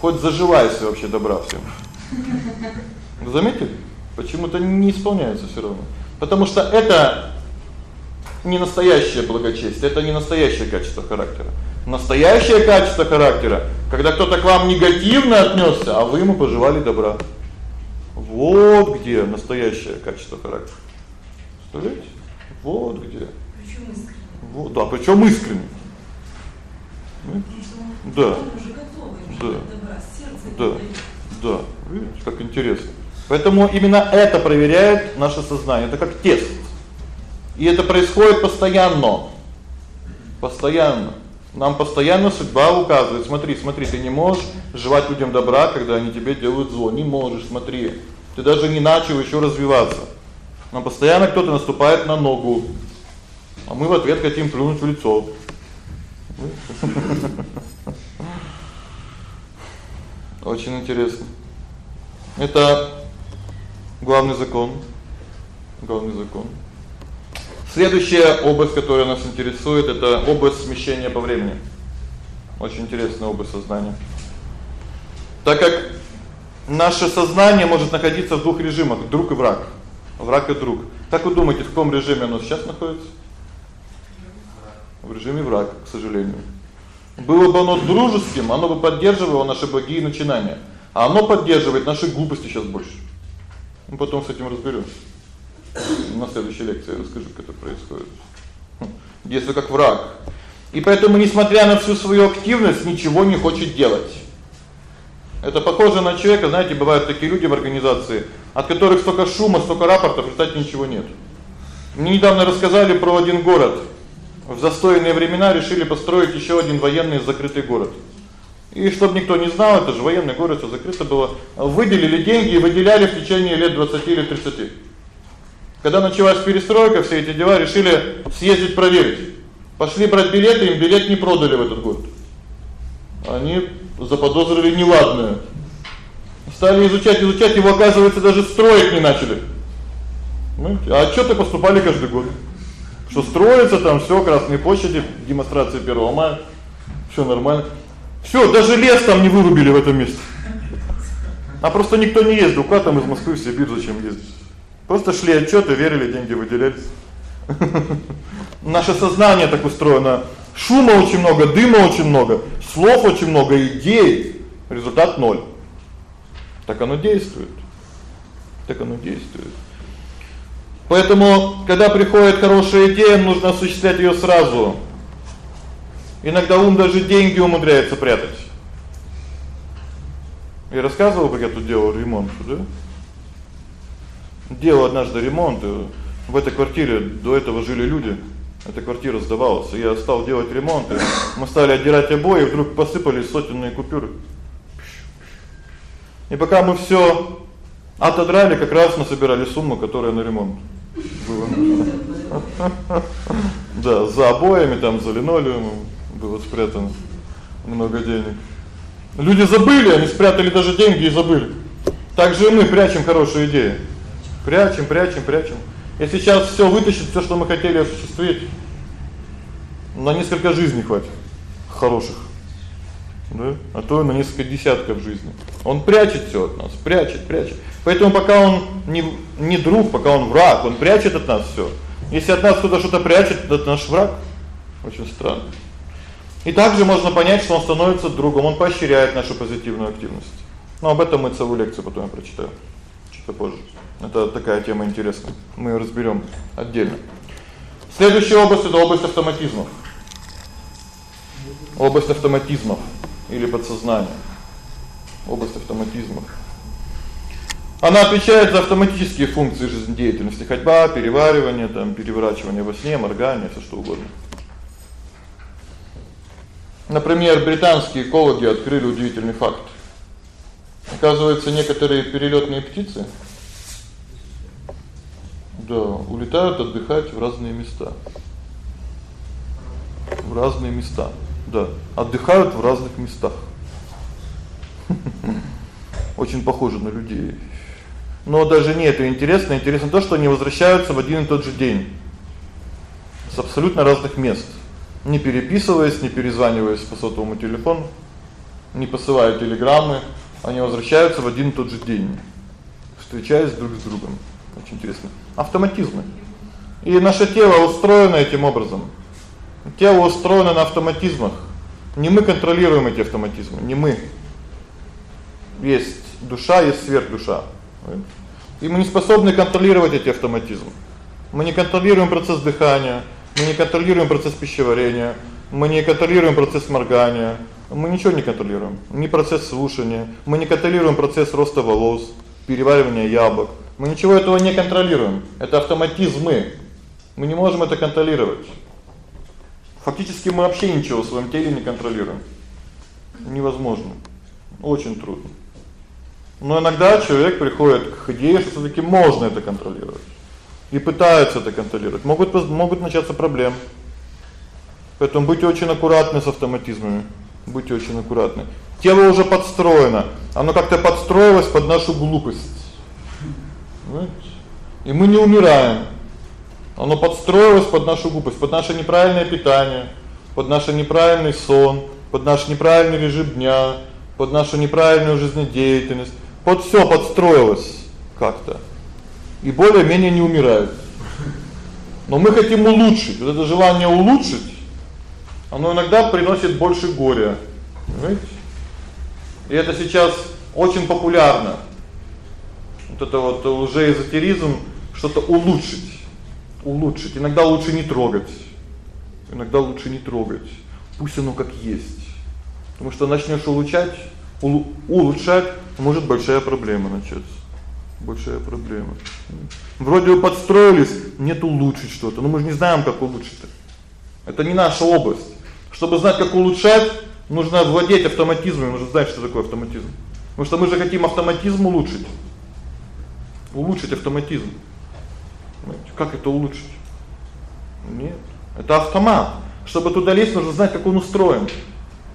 Хоть заживайся вообще добра всем. Заметили? Почему-то не исполняется всё равно. Потому что это не настоящее благочестие, это не настоящее качество характера. Настоящее качество характера, когда кто-то к вам негативно отнёсся, а вы ему пожелали добра. Вот где настоящее качество характера. Представляете? Вот где. Причём искренне. Вот, да, причём искренне. Да. Да. Да. Да. Видите, как интересно. Поэтому именно это проверяет наше сознание. Это как тест. И это происходит постоянно. Постоянно. Нам постоянно судьба указывает: "Смотри, смотри, ты не можешь желать людям добра, когда они тебе делают зло. Не можешь, смотри. Ты даже не начал ещё развиваться". Нам постоянно кто-то наступает на ногу. А мы в ответ хотим плюнуть в лицо. Очень интересно. Это главный закон. Главный закон. Следующая область, которая нас интересует, это область смещения по времени. Очень интересная область сознания. Так как наше сознание может находиться в двух режимах: друг и враг. Враг и друг. Как вы думаете, в каком режиме оно сейчас находится? В режиме враг, к сожалению. Было бы оно дружеским, оно бы поддерживало наши благие начинания. А оно поддерживает наши глупости сейчас больше. Мы потом с этим разберёмся. На следующей лекции я расскажу, как это происходит. Если как враг. И поэтому, несмотря на всю свою активность, ничего не хочет делать. Это похоже на человека, знаете, бывают такие люди в организации, от которых столько шума, столько рапортов, и кстати ничего нет. Мне недавно рассказали про один город. В застойные времена решили построить ещё один военный закрытый город. И чтобы никто не знал, это же военный город, всё закрыто было. Выделили деньги и выделяли в течение лет 20 или 30. Когда началась перестройка, все эти дела решили съездить проверить. Пошли брать билеты, им билет не продали в этот город. Они заподозрили неладное. Стали изучать, изучать, его, оказывается, даже строить не начали. Ну, а отчёты поступали каждый год. Что строится там всё, Красные площади, демонстрация 1 мая. Всё нормально. Всё, даже лес там не вырубили в этом месте. А просто никто не ездил, куда там из Москвы в Сибирь зачем ездить? Просто шли отчёты, верили, деньги выделялись. Наше сознание так устроено. Шума очень много, дыма очень много, слов очень много, идей. Результат ноль. Так оно действует. Так оно действует. Поэтому, когда приходит хорошая идея, нужно осуществлять её сразу. Иногда ум даже деньги умудряется прятать. Я рассказывал, как я тут делал ремонт, да? Делал однажды ремонт, в этой квартире до этого жили люди. Эта квартира сдавалась. Я стал делать ремонт, мы стали отдирать обои, и вдруг посыпались сотенные купюры. И пока мы всё отодрали, как раз мы собирали сумму, которая на ремонт было. Да, за обоями там, за линолеумом было спрятано много денег. Люди забыли, они спрятали даже деньги и забыли. Так же мы прячем хорошие идеи. Прячем, прячем, прячем. И сейчас всё вытащит, всё, что мы хотели осуществить. На несколько жизней хватит хороших. Да? А то и на несколько десятков жизней. Он прячет всё от нас, прячет, прячет. Поэтому пока он не не друг, пока он враг, он прячет от нас всё. Если от нас кто-то что-то прячет, это наш враг. Очень странно. И также можно понять, что он становится другом, он поощряет нашу позитивную активность. Но об этом мы целую лекцию потом я прочитаю чуть попозже. Это такая тема интересная. Мы её разберём отдельно. Следующая область это область автоматизмов. Область автоматизмов или подсознания. Область автоматизмов. Она отвечает за автоматические функции жизнедеятельности: ходьба, переваривание, там, переворачивание во сне, моргание, всё что угодно. Например, британские экологи открыли удивительный факт. Оказывается, некоторые перелётные птицы да, улетают отдыхать в разные места. В разные места. Да, отдыхают в разных местах. [laughs] Очень похоже на людей. Но даже не это интересно, интересно то, что они возвращаются в один и тот же день. С абсолютно разных мест. Не переписываясь, не перезваниваясь по сотовому телефону, не посылая телеграммы, они возвращаются в один и тот же день, встречаясь друг с другом. Очень интересно. Автоматизмы. И наше тело устроено этим образом. Тело устроено на автоматизмах. Не мы контролируем эти автоматизмы, не мы. Есть душа, есть сверхдуша. И мы не способны контролировать эти автоматизмы. Мы не контролируем процесс дыхания, мы не контролируем процесс пищеварения, мы не контролируем процесс моргания, мы ничего не контролируем. Ни процесс слушания, мы не контролируем процесс роста волос, переваривания яблок. Мы ничего этого не контролируем. Это автоматизмы. Мы не можем это контролировать. Фактически мы вообще ничего в своем теле не контролируем. Невозможно. Очень трудно. Но иногда человек приходит к идее, что всё-таки можно это контролировать. И пытается это контролировать. Могут могут начаться проблемы. Поэтому будьте очень аккуратны с автоматизмами. Будьте очень аккуратны. Тело уже подстроено. Оно как-то подстроилось под нашу глупость. Понимаете? И мы не умираем. Оно подстроилось под нашу глупость, под наше неправильное питание, под наш неправильный сон, под наш неправильный режим дня, под нашу неправильную жизнедеятельность. Под всё подстроилось как-то. И более-менее не умирают. Но мы хотим улучшить. Вот это желание улучшить, оно иногда приносит больше горя. Понимаете? И это сейчас очень популярно. Вот это вот уже эзотеризм что-то улучшить улучшить. Иногда лучше не трогать. Иногда лучше не трогать. Пусть оно как есть. Потому что начнёшь улучшать, улучшать, может большая проблема начаться. Большая проблема. Вроде бы подстроились, нет улучшить что-то. Но мы же не знаем, как улучшить-то. Это не наша область. Чтобы знать, как улучшать, нужно владеть автоматизмом, нужно знать, что такое автоматизм. Потому что мы же хотим автоматизм улучшить. Улучшить автоматизм. Как это улучшить? Нет. Это автомат. Чтобы туда лезть, нужно знать, как он устроен.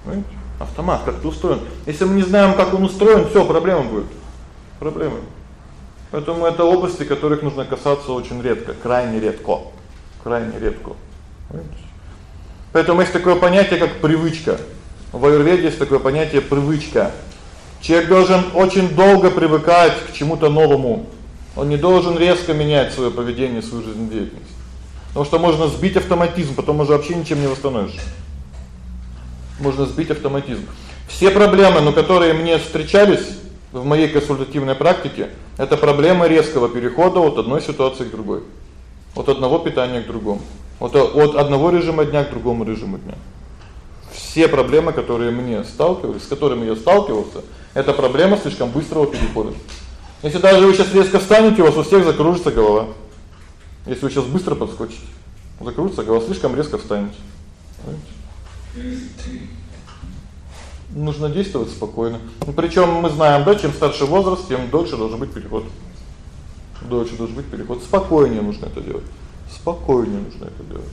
Понимаете? Автомат как-то устроен. Если мы не знаем, как он устроен, всё, проблема будет. Проблемы. Поэтому это области, которых нужно касаться очень редко, крайне редко. Крайне редко. Поэтому есть такое понятие как привычка. В аюрведе есть такое понятие привычка. Человек должен очень долго привыкать к чему-то новому. Он не должен резко менять своё поведение, свою жизнедеятельность. Потому что можно сбить автоматизм, потом уже вообще ничем не восстановишь. Можно сбить автоматизм. Все проблемы, но которые мне встречались, в моей консультативной практике это проблема резкого перехода от одной ситуации к другой. От одного питания к другому. Вот от одного режима дня к другому режиму дня. Все проблемы, которые мне сталкивались, с которыми я сталкивался, это проблема слишком быстрого перехода. Если даже вы сейчас резко встанете, у вас у всех закружится голова. Если вы сейчас быстро подскочите, закружится голова, слишком резко встанете. Понимаете? Нужно действовать спокойно. Ну причём мы знаем, да, чем старше возраст, тем дольше должен быть переход. Дольше должен быть переход. Спокойнее нужно это делать. Спокойнее нужно это делать.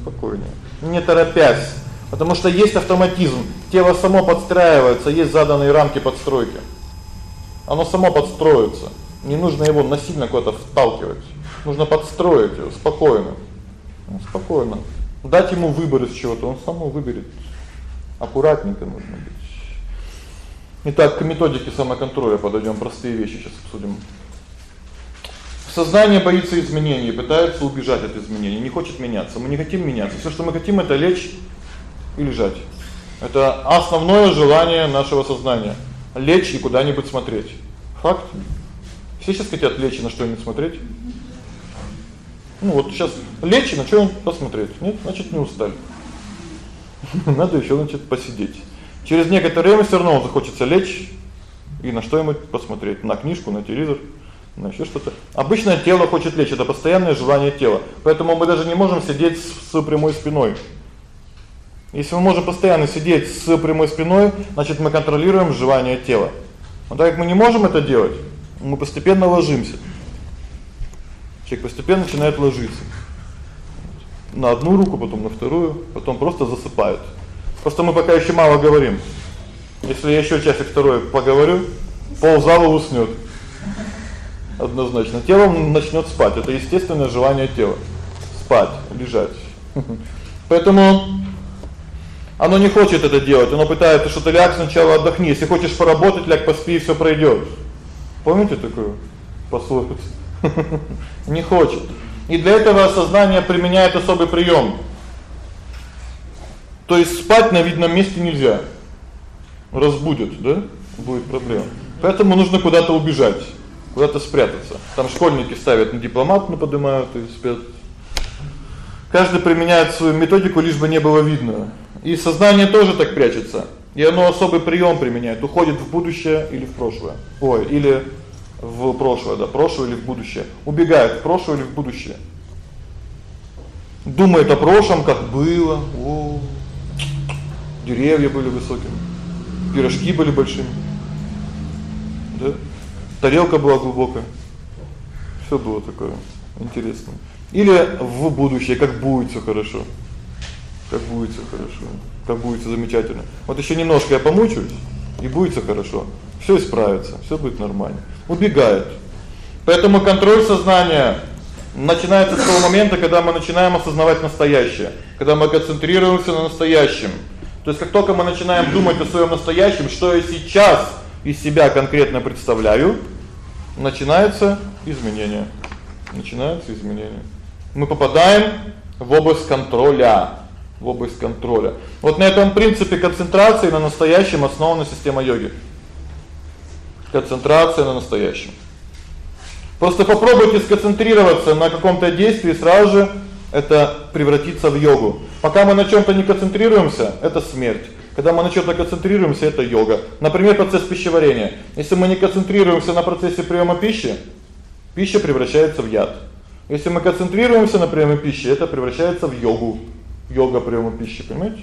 Спокойнее. Не торопясь. Потому что есть автоматизм. Тело само подстраивается, есть заданные рамки подстройки. Оно само подстроится. Не нужно его насильно куда-то вталкивать. Нужно подстроить его спокойно. Спокойно. Дать ему выбор из чего-то, он сам выберет. Аккуратненько нужно быть. Итак, к методике самоконтроля подойдём, простые вещи сейчас обсудим. Сознание боится изменений, пытается убежать от изменений, не хочет меняться. Мы не хотим меняться. Всё, что мы хотим это лечь и лежать. Это основное желание нашего сознания лечь и куда-нибудь смотреть. Факт. Все сейчас хотят лечь и на что-нибудь смотреть. Ну вот сейчас лечь и на что-нибудь посмотреть. Нет, значит, не устали. [laughs] Надо ещё значит посидеть. Через некоторое время всё равно захочется лечь и на что-нибудь посмотреть, на книжку, на телевизор, на ещё что-то. Обычно тело хочет лечь это постоянное желание тела. Поэтому мы даже не можем сидеть с прямой спиной. Если мы можем постоянно сидеть с прямой спиной, значит, мы контролируем желание тела. Но так как мы не можем это делать, мы постепенно ложимся. Человек постепенно начинает ложиться. На одну руку, потом на вторую, потом просто засыпает. Просто мы пока ещё мало говорим. Если я ещё часик второй поговорю, ползала уснёт. Однозначно тело начнёт спать. Это естественное желание тела спать, лежать. [laughs] Поэтому оно не хочет это делать. Оно пытается что-то ляг сначала отдохни. Если хочешь поработать, ляг поспи, и всё пройдёт. Помните такую пословицу? [laughs] Не хочет. И для этого сознание применяет особый приём. То есть спать на видном месте нельзя. Разбудит, да? Будет проблема. Поэтому нужно куда-то убежать, куда-то спрятаться. Там школьники ставят на дипломат, ну поднимают и спят. Каждый применяет свою методику, лишь бы не было видно. И сознание тоже так прячется. И оно особый приём применяет, уходит в будущее или в прошлое. Ой, или в прошлое, да, прошлое или в будущее. Убегает в прошлое или в будущее. Думает о прошлом, как было. О. Деревья были высокими. Пирожки были большими. Да? Тарелка была глубокая. Всё было такое интересное. Или в будущее, как будет всё хорошо. Как будет всё хорошо. Как будет всё замечательно. Вот ещё немножко я помучаюсь, и будет всё хорошо. Всё исправится, всё будет нормально. Убегает. Поэтому контроль сознания начинается с того момента, когда мы начинаем осознавать настоящее, когда мы концентрируемся на настоящем. То есть как только мы начинаем думать о своём настоящем, что я сейчас из себя конкретно представляю, начинается изменение. Начинается изменение. Мы попадаем в область контроля, в область контроля. Вот на этом принципе концентрации на настоящем основана система йоги. Концентрация на настоящем. Просто попробуйте сконцентрироваться на каком-то действии, сразу же это превратится в йогу. Пока мы на чём-то не концентрируемся, это смерть. Когда мы на чём-то концентрируемся, это йога. Например, процесс пищеварения. Если мы не концентрируемся на процессе приёма пищи, пища превращается в яд. Если мы концентрируемся на приёме пищи, это превращается в йогу. Йога приёма пищи, понимаете?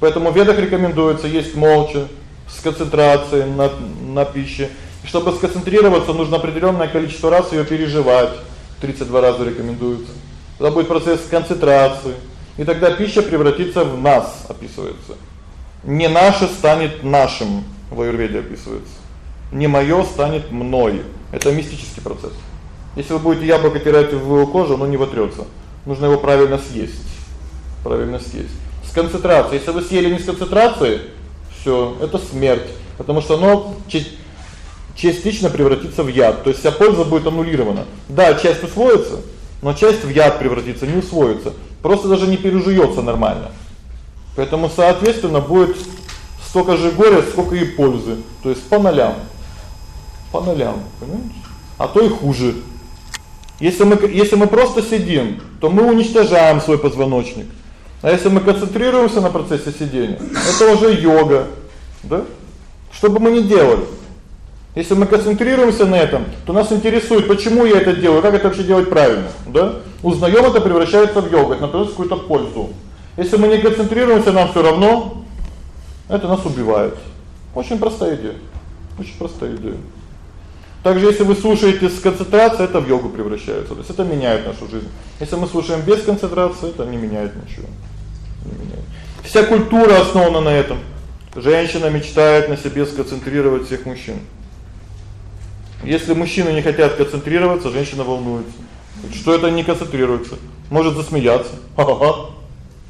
Поэтому в ведах рекомендуется есть молча, с концентрацией на на пище. Чтобы сконцентрироваться, нужно определённое количество раз её переживать. 32 раза рекомендуется. Это будет процесс концентрации. И тогда пища превратится в нас, описывается. Не наше станет нашим, в аюрведе описывается. Не моё станет мной. Это мистический процесс. Если вы будете яблоко тирать в кожу, оно не вотрётся. Нужно его правильно съесть. Правильно съесть. С концентрацией. Если вы съели не с концентрацией, всё, это смерть, потому что оно частично превратится в яд. То есть вся польза будет аннулирована. Да, часть усвоится, но часть в яд превратится, не усвоится. Просто даже не пережуётся нормально. Поэтому, соответственно, будет столько же горя, сколько и пользы, то есть по нолям. по нолям, понимаете? А то и хуже. Если мы если мы просто сидим, то мы уничтожаем свой позвоночник. А если мы концентрируемся на процессе сидения, это уже йога, да? Что бы мы ни делали, если мы концентрируемся на этом, то нас интересует, почему я это делаю, как это вообще делать правильно, да? Узнаём это превращается в йогу, это приносит какую-то пользу. Если мы не концентрируемся, нам всё равно это нас убивает. Очень простая идея. Очень простая идея. Также если вы слушаете с концентрацией, это в йогу превращается. То есть это меняет нашу жизнь. Если мы слушаем без концентрации, это не меняет ничего. Вся культура основана на этом. Женщина мечтает на себе сконцентрировать всех мужчин. Если мужчины не хотят концентрироваться, женщина волнуется. Что это не концентрируется? Может засмеяться. Ха-ха.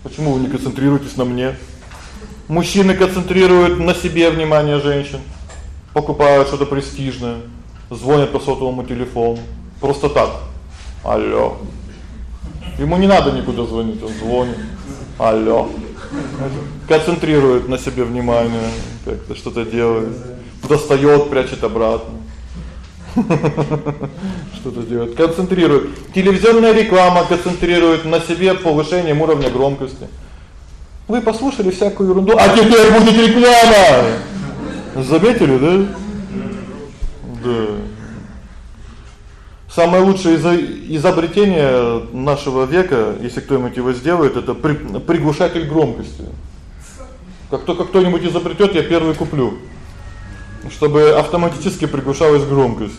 Почему вы не концентрируетесь на мне? Мужчины концентрируют на себе внимание женщин. Покупают что-то престижное, звонят по сотовому телефону. Просто так. Алло. Ему не надо никуда звонить, он звонит. Алло. Концентрирует на себе внимание, как-то что-то делает. Достаёт, прячет обратно. [laughs] Что-то делает. Концентрирует. Телевизионная реклама концентрирует на себе повышением уровня громкости. Вы послушали всякую ерунду, а теперь будет реклама. Заметили, да? Да. Самое лучшее изобретение нашего века, если кто-нибудь его сделает, это приглушатель громкости. Как только кто-нибудь изобретёт, я первый куплю чтобы автоматически приглушалась громкость.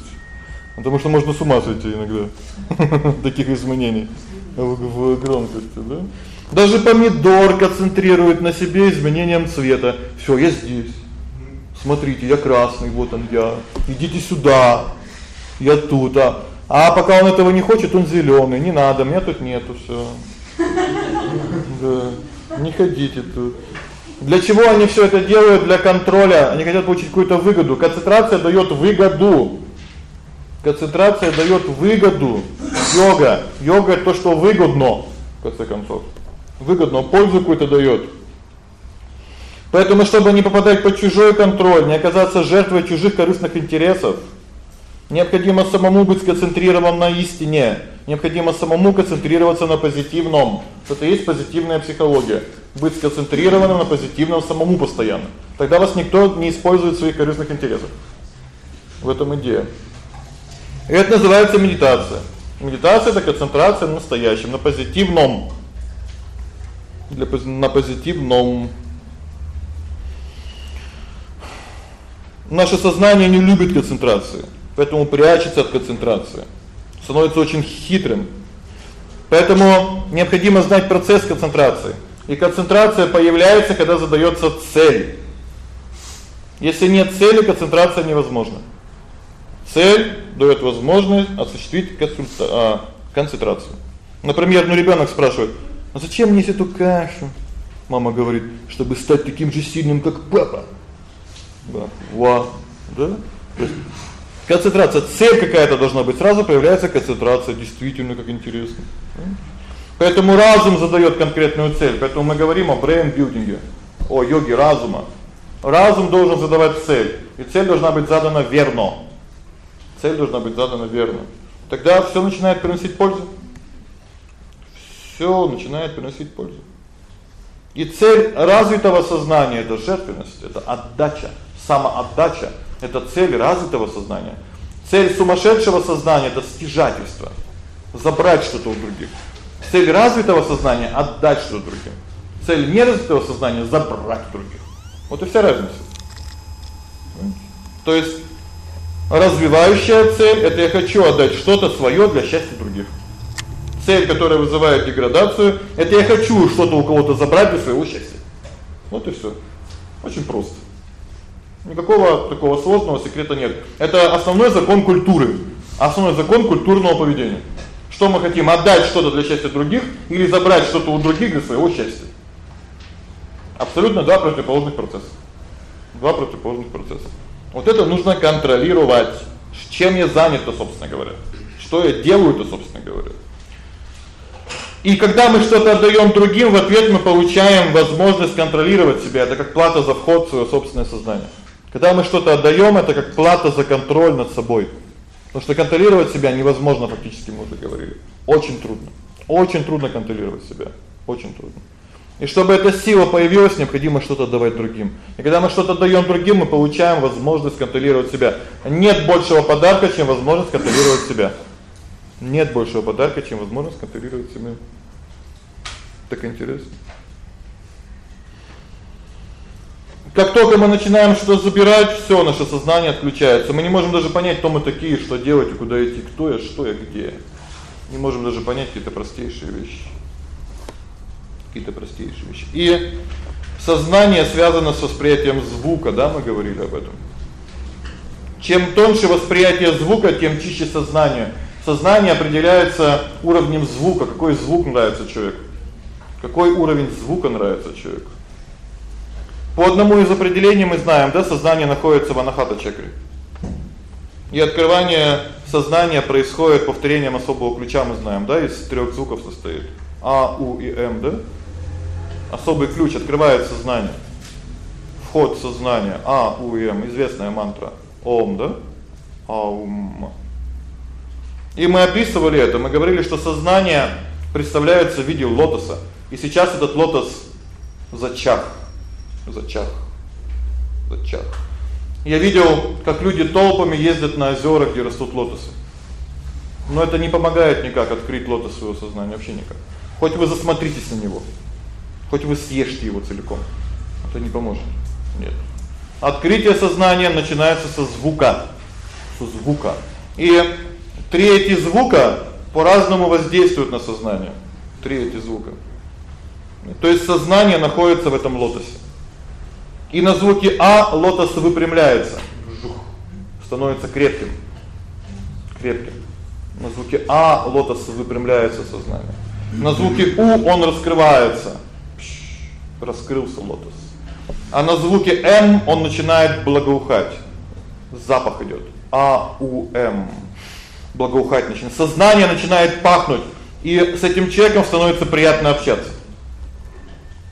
Потому что можно с ума сойти иногда [laughs] таких изменений в громкости, да? Даже помидор концентрирует на себе изменением цвета. Всё, я здесь. Смотрите, я красный, вот он я. Идите сюда. Я тут, а а пока он этого не хочет, он зелёный. Не надо, меня тут нету всё. Да. Не ходите тут. Для чего они всё это делают? Для контроля. Они хотят получить какую-то выгоду. Концентрация даёт выгоду. Концентрация даёт выгоду. Йога, йога то, что выгодно, в конце концов. Выгодно, пользу какую-то даёт. Поэтому чтобы не попадать под чужой контроль, не оказаться жертвой чужих корыстных интересов, необходимо самому быть сконцентрированным на истине. Необходимо самому концентрироваться на позитивном. Это есть позитивная психология быть сконцентрированным на позитивном самому постоянно. Тогда вас никто не использует в своих корыстных интересах. В этом идея. И это называется медитация. Медитация это концентрация на настоящем, на позитивном. Для на позитивном. Наше сознание не любит концентрации, поэтому прячется от концентрации. Становится очень хитрым. Поэтому необходимо знать процесс концентрации. И концентрация появляется, когда задаётся цель. Если нет цели, концентрация невозможна. Цель даёт возможность осуществить а, концентрацию. Например, ну ребёнок спрашивает: "А зачем мне эту кашу?" Мама говорит: "Чтобы стать таким же сильным, как папа". Да. Ва, да? Концентрация, цель какая-то должна быть. Сразу появляется концентрация, действительно, как интересно. Поэтому разум задаёт конкретную цель. Поэтому мы говорим о brain building е, о йоге разума. Разум должен задавать цель, и цель должна быть задана верно. Цель должна быть задана верно. Тогда всё начинает приносить пользу. Всё начинает приносить пользу. И цель развитого сознания это жертвенность, это отдача, самоотдача это цель развитого сознания. Цель сумасшедшего сознания это стяжательство. Забрать что-то у других. Цель развитого сознания отдать что другим. Цель неразвитого сознания забрать других. Вот и вся разница. То есть развивающая цель это я хочу отдать что-то своё для счастья других. Цель, которая вызывает деградацию это я хочу что-то у кого-то забрать для своего счастья. Вот и всё. Очень просто. Никакого такого сложного секрета нет. Это основной закон культуры, основной закон культурного поведения. Что мы хотим отдать что-то для счастья других или забрать что-то у других для своего счастья? Абсолютно два противоположных процесса. Два противоположных процесса. Вот это нужно контролировать. Чем я занят-то, собственно говоря? Что я делаю-то, собственно говоря? И когда мы что-то отдаём другим, в ответ мы получаем возможность контролировать себя. Это как плата за вход в своё собственное сознание. Когда мы что-то отдаём, это как плата за контроль над собой. Потому что контролировать себя невозможно фактически, мы уже говорили. Очень трудно. Очень трудно контролировать себя. Очень трудно. И чтобы эта сила появилась, необходимо что-то давать другим. И когда мы что-то даём другим, мы получаем возможность контролировать себя. Нет большего подарка, чем возможность контролировать себя. Нет большего подарка, чем возможность контролировать себя. Так интересно. Как только мы начинаем что забирать, всё, наше сознание отключается. Мы не можем даже понять, кто мы такие, что делать и куда идти, кто я, что я, где. Не можем даже понять какие-то простейшие вещи. Какие-то простейшие вещи. И сознание связано с восприятием звука, да, мы говорили об этом. Чем тоньше восприятие звука, тем чище сознание. Сознание определяется уровнем звука, какой звук нравится человеку. Какой уровень звука нравится человеку. По одному из определений мы знаем, да, сознание находится в анахата чакре. И открывание сознания происходит повторением особого ключа, мы знаем, да, из трёх звуков состоит. А, У и М, да? Особый ключ открывает сознание. Вход в сознание. А, У и М известная мантра. Ом, да? Аум. И мы описывали это. Мы говорили, что сознание представляется в виде лотоса. И сейчас этот лотос зачах. Зачах. Зачах. Я видел, как люди толпами ездят на озера, где растут лотосы. Но это не помогает никак открыть лотос своего сознания вообще никак. Хоть вы засмотритесь на него. Хоть вы съешьте его целиком. Это не поможет. Нет. Открытие сознания начинается со звука. Со звука. И третий звука по-разному воздействуют на сознание. Третий звука. То есть сознание находится в этом лотосе. И на звуке а лотос выпрямляется. Становится крепким. Крепким. На звуке а лотос выпрямляется сознание. На звуке у он раскрывается. Раскрылся лотос. А на звуке м он начинает благоухать. Запах идёт. А у м. Благоухать начинает. Сознание начинает пахнуть, и с этим человеком становится приятно общаться.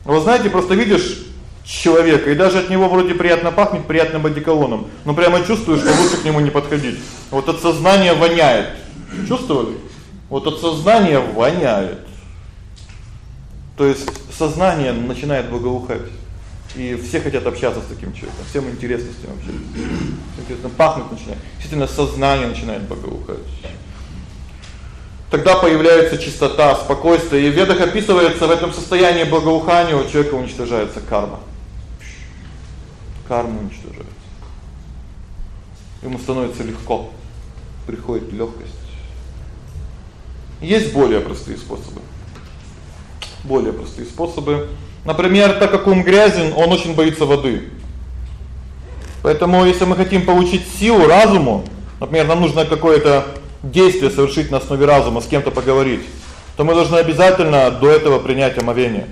Вы знаете, просто видишь человека, и даже от него вроде приятно пахнет приятным одеколоном, но прямо чувствуешь, что лучше к нему не подходить. Вот от сознания воняет. Чувствовали? Вот от сознания воняет. То есть сознание начинает благоухать. И все хотят общаться с таким человеком. Всем интересно с ним общаться. Интересно пахнуть начинает. Действительно сознание начинает благоухать. Тогда появляется чистота, спокойствие. И в ведах описывается в этом состоянии благоухания у человека уничтожается карма. Карма уничтожается. Ему становится легко. Приходит лёгкость. Есть более простые способы. Более простые способы. Например, так как ум грязен, он очень боится воды. Поэтому если мы хотим получить силу разуму, например, нам нужно какое-то действие совершить на основе разума, с кем-то поговорить, то мы должны обязательно до этого принять омовение.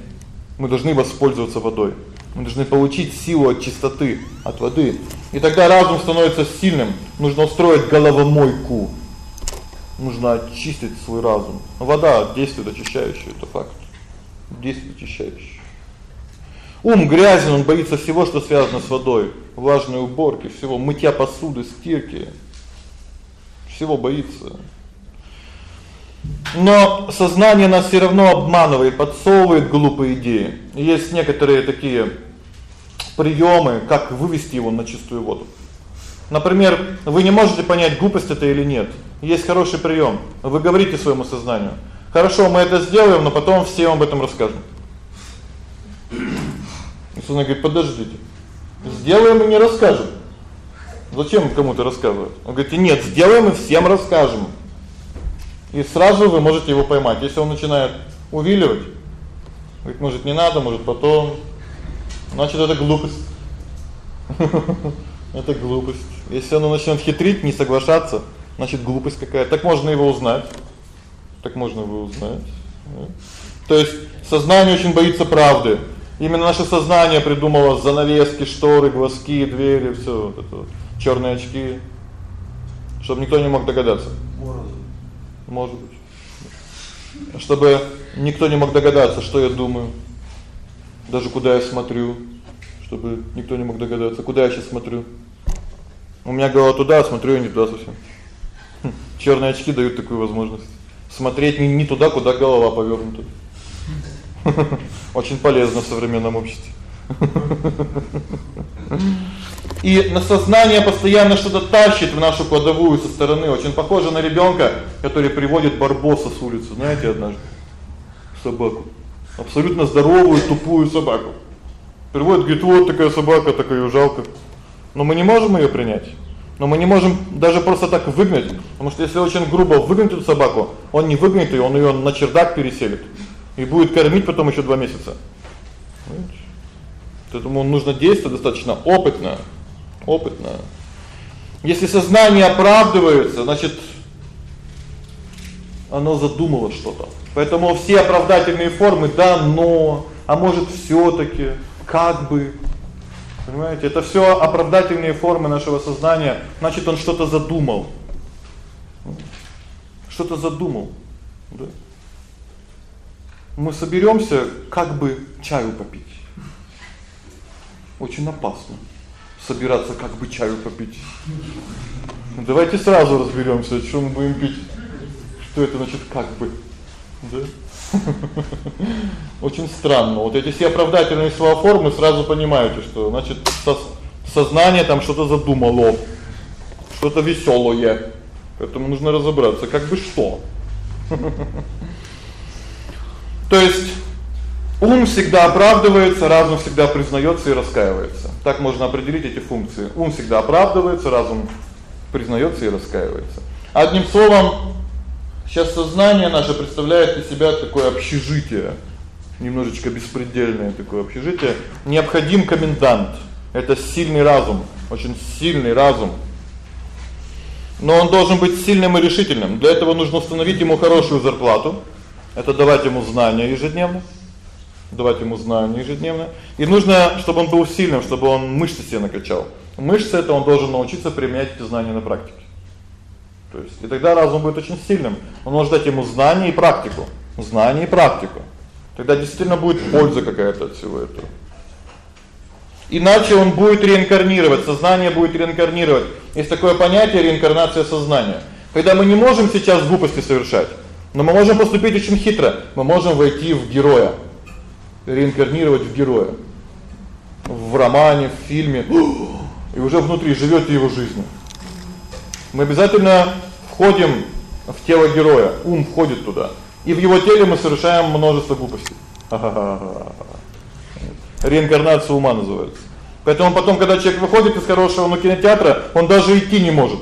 Мы должны воспользоваться водой. Мы должны получить силу от чистоты, от воды. И тогда разум становится сильным. Нужно устроить головомойку. Нужно очистить свой разум. Вода действует очищающе, это факт. Действует очищающе. Ум грязен, он боится всего, что связано с водой. Влажной уборки, всего мытья посуды, стирки. Всего боится. Но сознание нас всё равно обманывает, подсовывает глупые идеи. Есть некоторые такие приёмы, как вывести его на чистую воду. Например, вы не можете понять, глупость это или нет. Есть хороший приём. Вы говорите своему сознанию: "Хорошо, мы это сделаем, но потом всем об этом расскажем". Сознание говорит: "Подождите. Сделаем и не расскажем". Зачем кому-то рассказывать? Он говорит: "Нет, сделаем и всем расскажем". И сразу вы можете его поймать. Если он начинает увиливать, говорит: "Может, не надо, может, потом". Значит, это глупость. [laughs] Это глупость. Если он начнёт хитрить, не соглашаться, значит, глупость какая. Так можно его узнать. Так можно его узнать. То есть сознание очень боится правды. Именно наше сознание придумало занавески, шторы, глазки, двери, всё вот это. Чёрные очки, чтобы никто не мог догадаться. Может быть. Чтобы никто не мог догадаться, что я думаю, даже куда я смотрю, чтобы никто не мог догадаться, куда я сейчас смотрю. У меня голова туда, а смотрю я не туда совсем. [laughs] Хм, чёрные очки дают такую возможность смотреть не, не туда, куда голова повёрнута. [laughs] Очень полезно в современном обществе. И на сознание постоянно что-то тащит в нашу кладовую со стороны, очень похоже на ребёнка, который приводит барбоса с улицы, знаете, однажды собаку. Абсолютно здоровую, тупую собаку. Приводит, говорит: "Вот такая собака, такая её жалко". Но мы не можем её принять. Но мы не можем даже просто так выгнать, потому что если очень грубо выгнать эту собаку, он не выгонит её, он её на чердак переселит и будет кормить потом ещё 2 месяца. Поэтому нужно действовать достаточно опытно. Опытно. Если сознание оправдывается, значит оно задумало что-то. Поэтому все оправдательные формы да, но, а может всё-таки, как бы Понимаете? Это всё оправдательные формы нашего сознания. Значит, он что-то задумал. Что-то задумал. Да? Мы соберёмся как бы чаю попить. Очень опасно собираться как бы чаю попить. Ну, давайте сразу разберёмся, что мы будем пить. Что это значит как бы? Да? [laughs] Очень странно. Вот эти все оправдательные слова формы сразу понимаете, что значит сознание там что-то задумало. Что-то весёлое. Поэтому нужно разобраться, как бы что. [laughs] То есть ум всегда оправдывается, разум всегда признаётся и раскаивается. Так можно определить эти функции. Ум всегда оправдывается, разум признаётся и раскаивается. Одним словом, Сейчас сознание наше представляет из себя такое общежитие, немножечко беспредельное такое общежитие. Необходим комендант. Это сильный разум, очень сильный разум. Но он должен быть сильным и решительным. Для этого нужно установить ему хорошую зарплату. Это давать ему знания ежедневно. Давать ему знания ежедневно. И нужно, чтобы он был сильным, чтобы он мышцы себе накачал. Мышцы это он должен научиться применять эти знания на практике. То есть и тогда разум будет очень сильным. Он может дать ему знания и практику. Знания и практику. Тогда действительно будет польза какая-то от всего этого. Иначе он будет реинкарнировать, сознание будет реинкарнировать. Есть такое понятие реинкарнация сознания. Когда мы не можем сейчас глупости совершать, но мы можем поступить очень хитро. Мы можем войти в героя. Реинкарнировать в героя. В романе, в фильме. И уже внутри живёте его жизнью. Мы обязательно входим в тело героя, ум входит туда. И в его теле мы совершаем множество глупостей. Реинкарнация ума называется. Поэтому потом, когда человек выходит из хорошего ну, кинотеатра, он даже идти не может.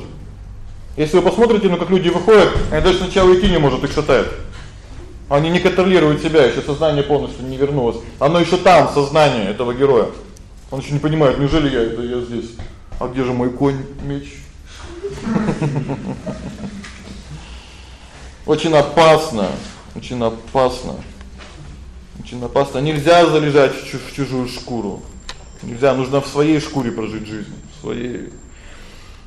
Если вы посмотрите, ну как люди выходят, они даже сначала идти не может, их шатает. Они не контролируют себя, ещё сознание полностью не вернулось. Оно ещё там, сознание этого героя. Он ещё не понимает, неужели я это я здесь? А где же мой конь, меч? [laughs] Очень опасно, очень опасно. Очень опасно. Нельзя залезать в чужую шкуру. Нельзя, нужно в своей шкуре прожить жизнь, в своей.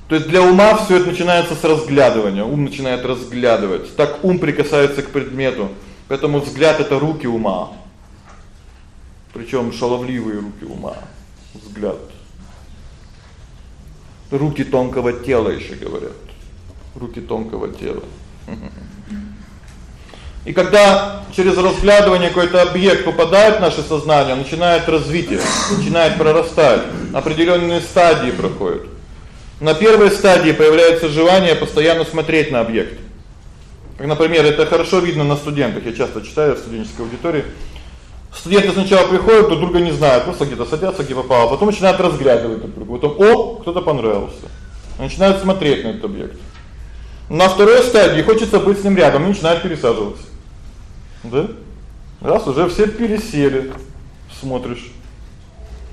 То есть для ума всё это начинается с разглядывания. Ум начинает разглядывать. Так ум прикасается к предмету. Поэтому взгляд это руки ума. Причём шаловливые руки ума. Взгляд руки тонкого тела ещё говорят. Руки тонкого тела. И когда через разглядывание какой-то объект попадает в наше сознание, начинает развитие, начинает прорастать, определённые стадии проходят. На первой стадии появляется желание постоянно смотреть на объект. Как, например, это хорошо видно на студентах. Я часто читаю в студенческой аудитории. Студенты сначала приходят, друг друга не знают, просто где-то садятся, где попало, потом начинают разглядывать друг друга. Потом, о, кто-то понравился. Начинают смотреть на этот объект. На второй стадии хочется быть с ним рядом, и начинают пересаживаться. Да? Раз уже все пересели, смотришь.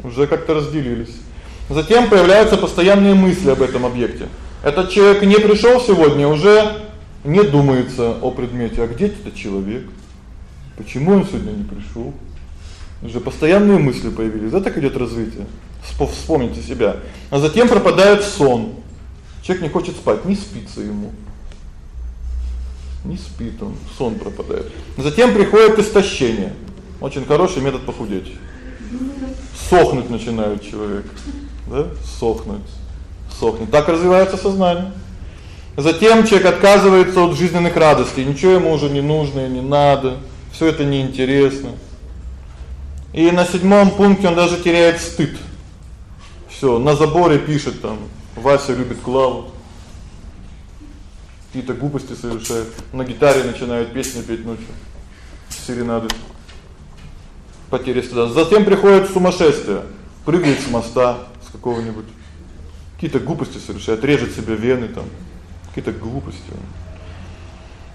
Уже как-то разделились. Затем появляются постоянные мысли об этом объекте. Этот человек не пришёл сегодня, уже не думается о предмете. А где этот человек? Почему он сегодня не пришёл? Уже постоянные мысли появились. Да так идёт развитие. Вспомните себя. А затем пропадает сон. Человек не хочет спать, не спится ему. Не спит он, сон пропадает. Затем приходит истощение. Очень хороший метод похудеть. Сохнуть начинает человек. Да? Сохнуть. Сохнет. Так развивается сознание. Затем человек отказывается от жизненных радостей, ничего ему уже не нужно не надо. Всё это неинтересно. И на седьмом пункте он даже теряет стыд. Всё, на заборе пишет там: "Вася любит Клаву". Какие-то глупости совершает. На гитаре начинает песни петь ночью. Серенады. Потеря стыда. Затем приходит сумасшествие. Прыгает с моста с какого-нибудь. Какие-то глупости совершает, режет себе вены там какие-то глупости.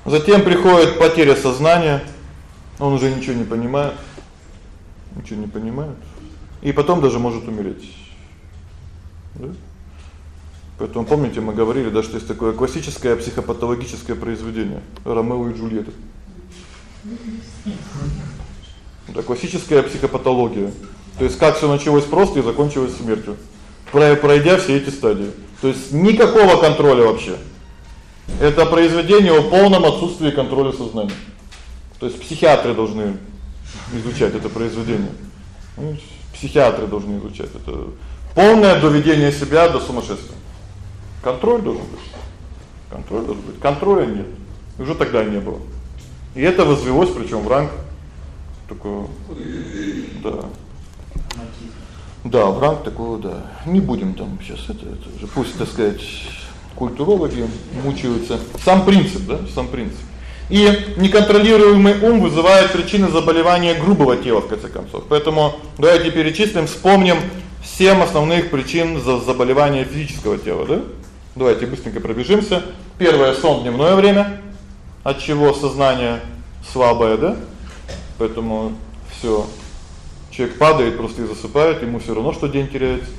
Затем приходит потеря сознания. Он уже ничего не понимает. Ничего не понимает. И потом даже может умереть. Да? Поэтому помните, мы говорили, да, что есть такое классическое психопатологическое произведение Ромео и Джульетта. Да, классическая психопатология. То есть как всё началось просто и закончилось смертью. Пройдя все эти стадии. То есть никакого контроля вообще. Это произведение о полном отсутствии контроля сознания. То есть психиатры должны изучать это произведение. Ну, психиатры должны изучать это. Полное доведение себя до сумасшествия. Контроль должен быть. Контроль должен быть. Контроля нет. Уже тогда не было. И это возвелось причём в ранг такого да. Да, в ранг такого, да. Не будем там сейчас это это уже пусть, так сказать, культурологи мучаются. Сам принцип, да, сам принцип. И неконтролируемый ум вызывает причины заболевания грубого тела в конце концов. Поэтому давайте перечислим, вспомним семь основных причин за заболевания физического тела, да? Давайте быстренько пробежимся. Первое сон в дневное время, от чего сознание слабое, да? Поэтому всё. Человек падает просто и засыпает, ему всё равно, что день теряется.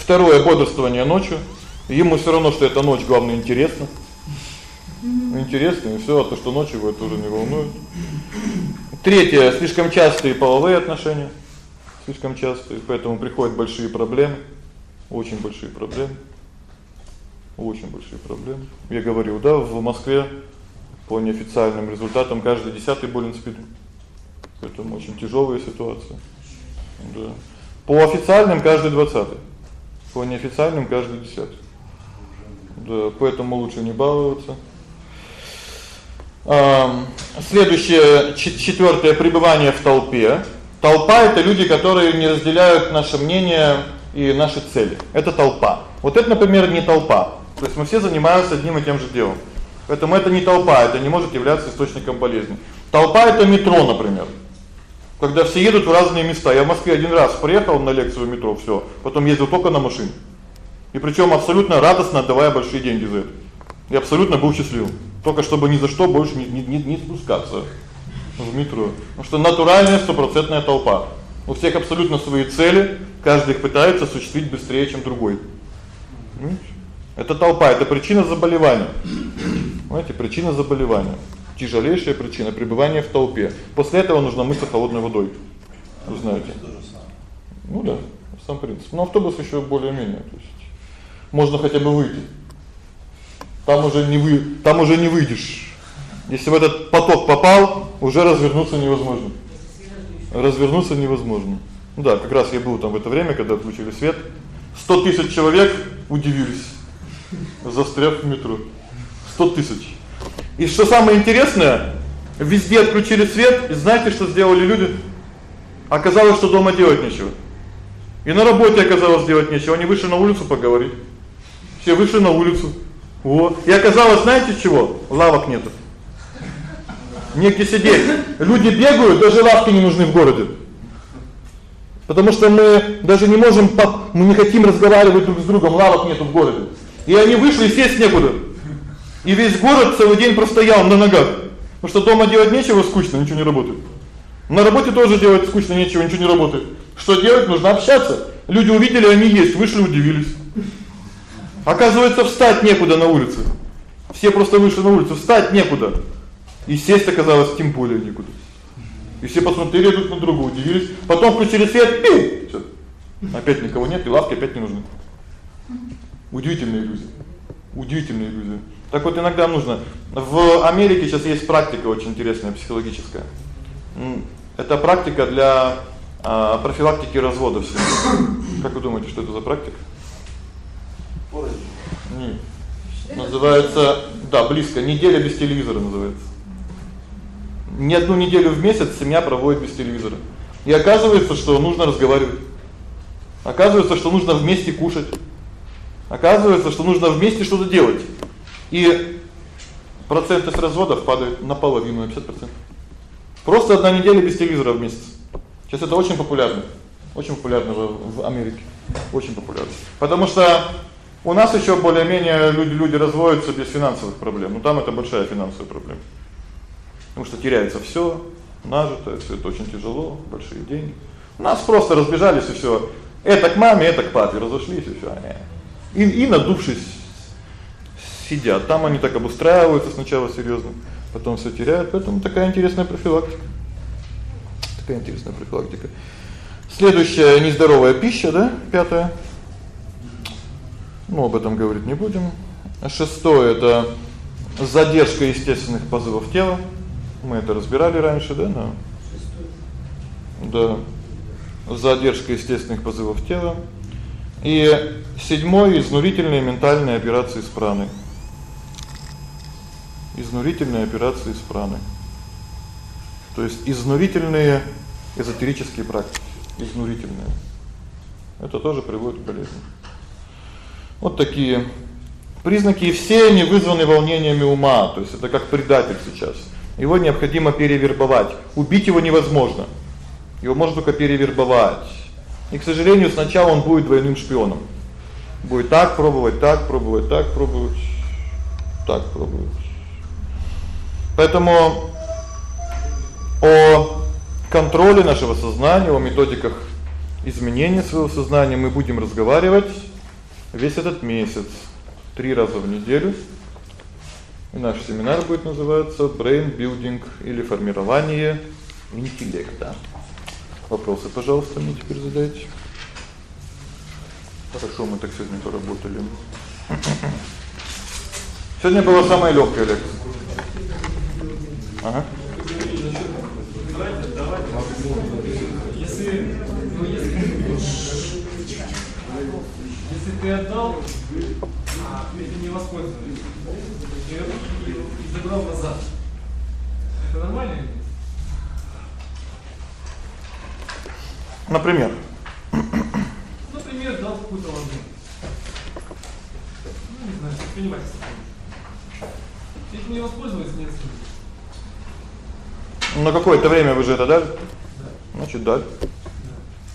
Второе бодрствование ночью. Ему всё равно, что это ночь, главное интересно. Интересно, и всё, а то, что ночью его это уже не волнует. Третье слишком частые половые отношения. Слишком частые, поэтому приходят большие проблемы. Очень большие проблемы. Очень большие проблемы. Я говорил, да, в Москве по неофициальным результатам каждый десятый болен СПИДом. Поэтому очень тяжёлая ситуация. Да. По официальным каждый двадцатый. По неофициальным каждый десятый. Да, поэтому лучше не баловаться. А следующее четвёртое пребывание в толпе. Толпа это люди, которые не разделяют наше мнение и наши цели. Это толпа. Вот это, например, не толпа. То есть мы все занимаемся одним и тем же делом. Поэтому это не толпа, это не может являться источником болезни. Толпа это метро, например. Когда все едут в разные места. Я в Москве один раз приехал на лекцию в метро, всё. Потом ездил только на машине. И причём абсолютно радостно отдавая большие деньги за это. Я абсолютно был счастлив. Только чтобы ни за что больше не не не спускаться в метро. Потому что натуральная стопроцентная толпа. У всех абсолютно свои цели, каждый их пытается осуществить быстрее, чем другой. Это толпа, это причина заболевания. Знаете, причина заболевания. Тяжелейшая причина пребывания в толпе. После этого нужно мыться холодной водой. Вы знаете. Ну да, сам принцип. Но автобус ещё более-менее, то есть можно хотя бы выйти. Там уже не вы, там уже не выйдешь. Если в этот поток попал, уже развернуться невозможно. Развернуться невозможно. Ну да, как раз я был там в это время, когда отключили свет. 100 тысяч человек удивились, застряв в метро. 100 тысяч. И что самое интересное, везде отключили свет, и знаете, что сделали люди? Оказалось, что дома делать нечего. И на работе оказалось делать нечего, они вышли на улицу поговорить. Все вышли на улицу. Вот. И оказалось, знаете чего? Лавок нету. Негде сидеть. Люди бегают, даже лавки не нужны в городе. Потому что мы даже не можем мы не хотим разговаривать друг с другом, лавок нету в городе. И они вышли, сесть некуда. И весь город целый день простоял на ногах. Потому что дома делать нечего, скучно, ничего не работает. На работе тоже делать скучно, нечего, ничего не работает. Что делать? Нужно общаться. Люди увидели, они есть, вышли, удивились. Оказывается, встать некуда на улице. Все просто вышли на улицу, встать некуда. И сесть оказалось тем более некуда. И все посмотрели друг на друга, удивились. Потом включили свет, пиу. Всё. Опять никого нет, и лавки опять не нужны. Удивительная иллюзия. Удивительная иллюзия. Так вот иногда нужно. В Америке сейчас есть практика очень интересная психологическая. Это практика для а профилактики разводов. Как вы думаете, что это за практика? Порознь. Нет. Называется, да, близко, неделя без телевизора называется. Не одну неделю в месяц семья проводит без телевизора. И оказывается, что нужно разговаривать. Оказывается, что нужно вместе кушать. Оказывается, что нужно вместе что-то делать. И процентность разводов падает наполовину, на 50%. Просто одна неделя без телевизора в месяц. Сейчас это очень популярно. Очень популярно в Америке. Очень популярно. Потому что у нас ещё более-менее люди люди разводятся без финансовых проблем. Но там это большая финансовая проблема. Потому что теряется всё, нажитое, всё это очень тяжело, большие деньги. У нас просто разбежались и всё. Это к маме, это к папе, разошлись и всё. И и надувшись сидят. Там они так обустраиваются сначала серьёзно, потом всё теряют. Поэтому такая интересная профилактика. Такая интересная профилактика. Следующая нездоровая пища, да? Пятая. Ну, об этом говорить не будем. Шестое это задержка естественных позывов тела. Мы это разбирали раньше, да, на Да. Задержка естественных позывов тела. И седьмой изнурительные ментальные операции с праной. Изнурительные операции с праной. То есть изнурительные эзотерические практики, изнурительные. Это тоже приводит к болезням. Вот такие признаки, все они вызваны волнениями ума, то есть это как предатель сейчас. Его необходимо перевербовать. Убить его невозможно. Его можно только перевербовать. И, к сожалению, сначала он будет двойным шпионом. Будет так пробовать, так пробовать, так пробовать, так пробовать. Поэтому о контроле нашего сознания, о методиках изменения своего сознания мы будем разговаривать весь этот месяц, три раза в неделю. И наш семинар будет называться Brain Building или формирование интеллекта. Вопросы, пожалуйста, мне теперь задайте. Хорошо, мы так сегодня поработали. Сегодня была самая лёгкая лекция. Ага. Если, ты отдал, а этим не воспользовались, и, забрал назад, это нормально? Например, Например, дал какую-то ладонь. Ну, не знаю, предпринимательство. Этим не воспользовались, нет смысла. на какое-то время вы же это дали? Да. Значит, дали.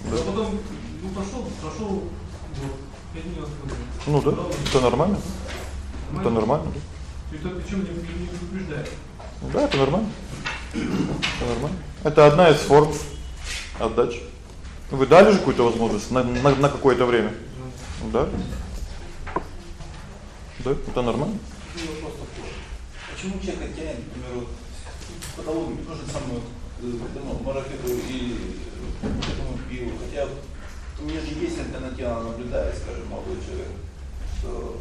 А потом, ну, пошел, прошел год, этим не воспользовались. Ну да, это нормально. Это нормально. И то, причем не, не предупреждает. Да, это нормально. Это нормально. Это одна из форм отдачи. Вы дали же какую-то возможность на на, на какое-то время. Да? Да, это нормально. Почему человек тянет, например, вот патологию, то же самое, э, ну, марафету и э, этому пиву, хотя у меня же есть альтернатива, наблюдает, скажем, молодой человек, что,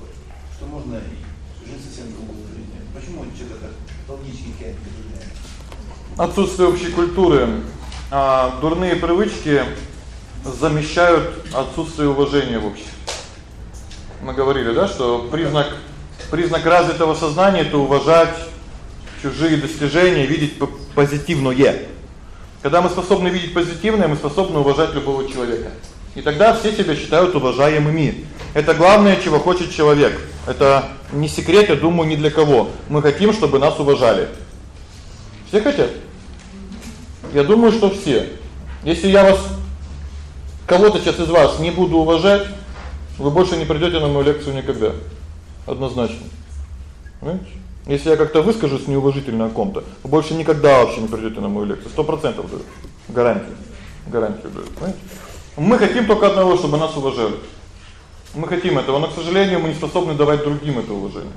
что можно и жить совсем другую жизнь. Почему человек так патологически тянет к этой жизни? Отсутствие общей культуры, а дурные привычки замещают отсутствие уважения в обществе. Мы говорили, да, что признак признак развитого сознания это уважать чужие достижения, видеть позитивное. Когда мы способны видеть позитивное, мы способны уважать любого человека. И тогда все себя считают уважаемыми. Это главное, чего хочет человек. Это не секрет, я думаю, ни для кого. Мы хотим, чтобы нас уважали. Все хотят? Я думаю, что все. Если я вас кого-то сейчас из вас не буду уважать, вы больше не придёте на мою лекцию никогда. Однозначно. Понимаете? Если я как-то выскажусь неуважительно о ком-то, вы больше никогда вообще не придёте на мою лекцию. 100% даю. Гарантию. Гарантию даю, понимаете? Мы хотим только одного, чтобы нас уважали. Мы хотим этого, но, к сожалению, мы не способны давать другим это уважение.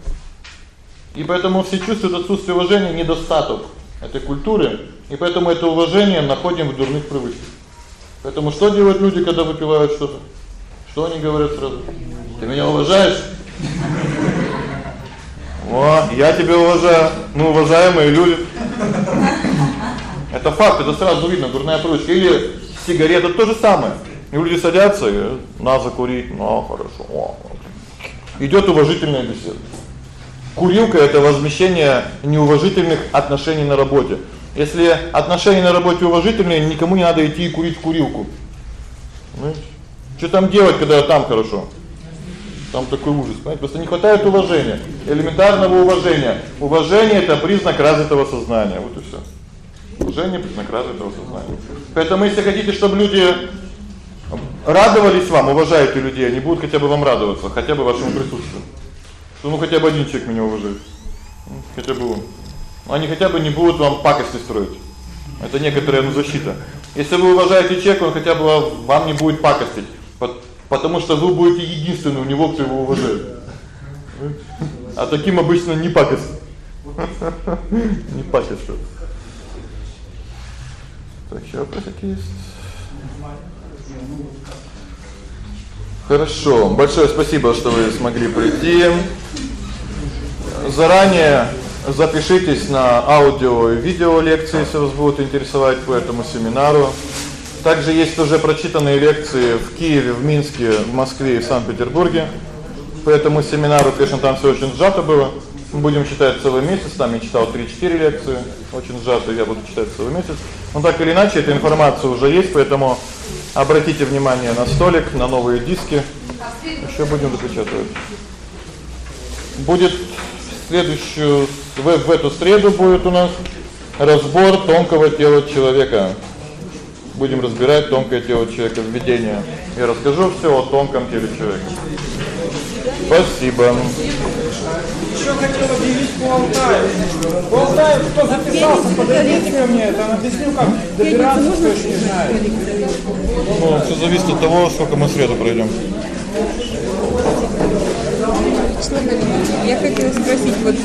И поэтому все чувствуют отсутствие уважения, недостаток этой культуры, и поэтому это уважение находим в дурных привычках. Поэтому что делают люди, когда выпивают что-то? Что они говорят сразу? Ты меня уважаешь? О, я тебя уважаю. Ну, уважаемые люди. Это факт, это сразу видно, дурная привычка. Или Сигарета то же самое. И люди садятся и на закурить, ну хорошо. О, Идёт уважительная беседа. Курилка это возмещение неуважительных отношений на работе. Если отношения на работе уважительные, никому не надо идти и курить в курилку. Понимаете? Что там делать, когда там хорошо? Там такой ужас, понимаете? Просто не хватает уважения, элементарного уважения. Уважение это признак развитого сознания. Вот и всё. Уважение признак развитого сознания. Поэтому если хотите, чтобы люди радовались вам, уважаете людей, они будут хотя бы вам радоваться, хотя бы вашему присутствию. Что ну хотя бы один человек меня уважает. Ну, Хотя бы он. Они хотя бы не будут вам пакости строить. Это некоторая ну защита. Если вы уважаете человека, он хотя бы вам не будет пакостить, потому что вы будете единственный у него, кто его уважает. А таким обычно не пакость. [laughs] Не пакость. Так, ещё вопросики есть? Хорошо. Большое спасибо, что вы смогли прийти. Заранее запишитесь на аудио и видео лекции, если вас будут интересовать по этому семинару. Также есть уже прочитанные лекции в Киеве, в Минске, в Москве и в Санкт-Петербурге. По этому семинару, конечно, там всё очень сжато было. Будем читать целый месяц, там я читал 3-4 лекции, очень сжато, я буду читать целый месяц. Но так или иначе, эта информация уже есть, поэтому обратите внимание на столик, на новые диски. Ещё будем допечатывать. Будет следующую в, в эту среду будет у нас разбор тонкого тела человека. Будем разбирать тонкое тело человека введение. Я расскажу всё о тонком теле человека. Спасибо. Еще хотел объявить по Алтаю. По Алтаю, кто записался, подойдите мне, это объясню, как добираться, кто еще не знает. Ну, всё зависит от того, сколько мы среду пройдём. Я хотела спросить, вот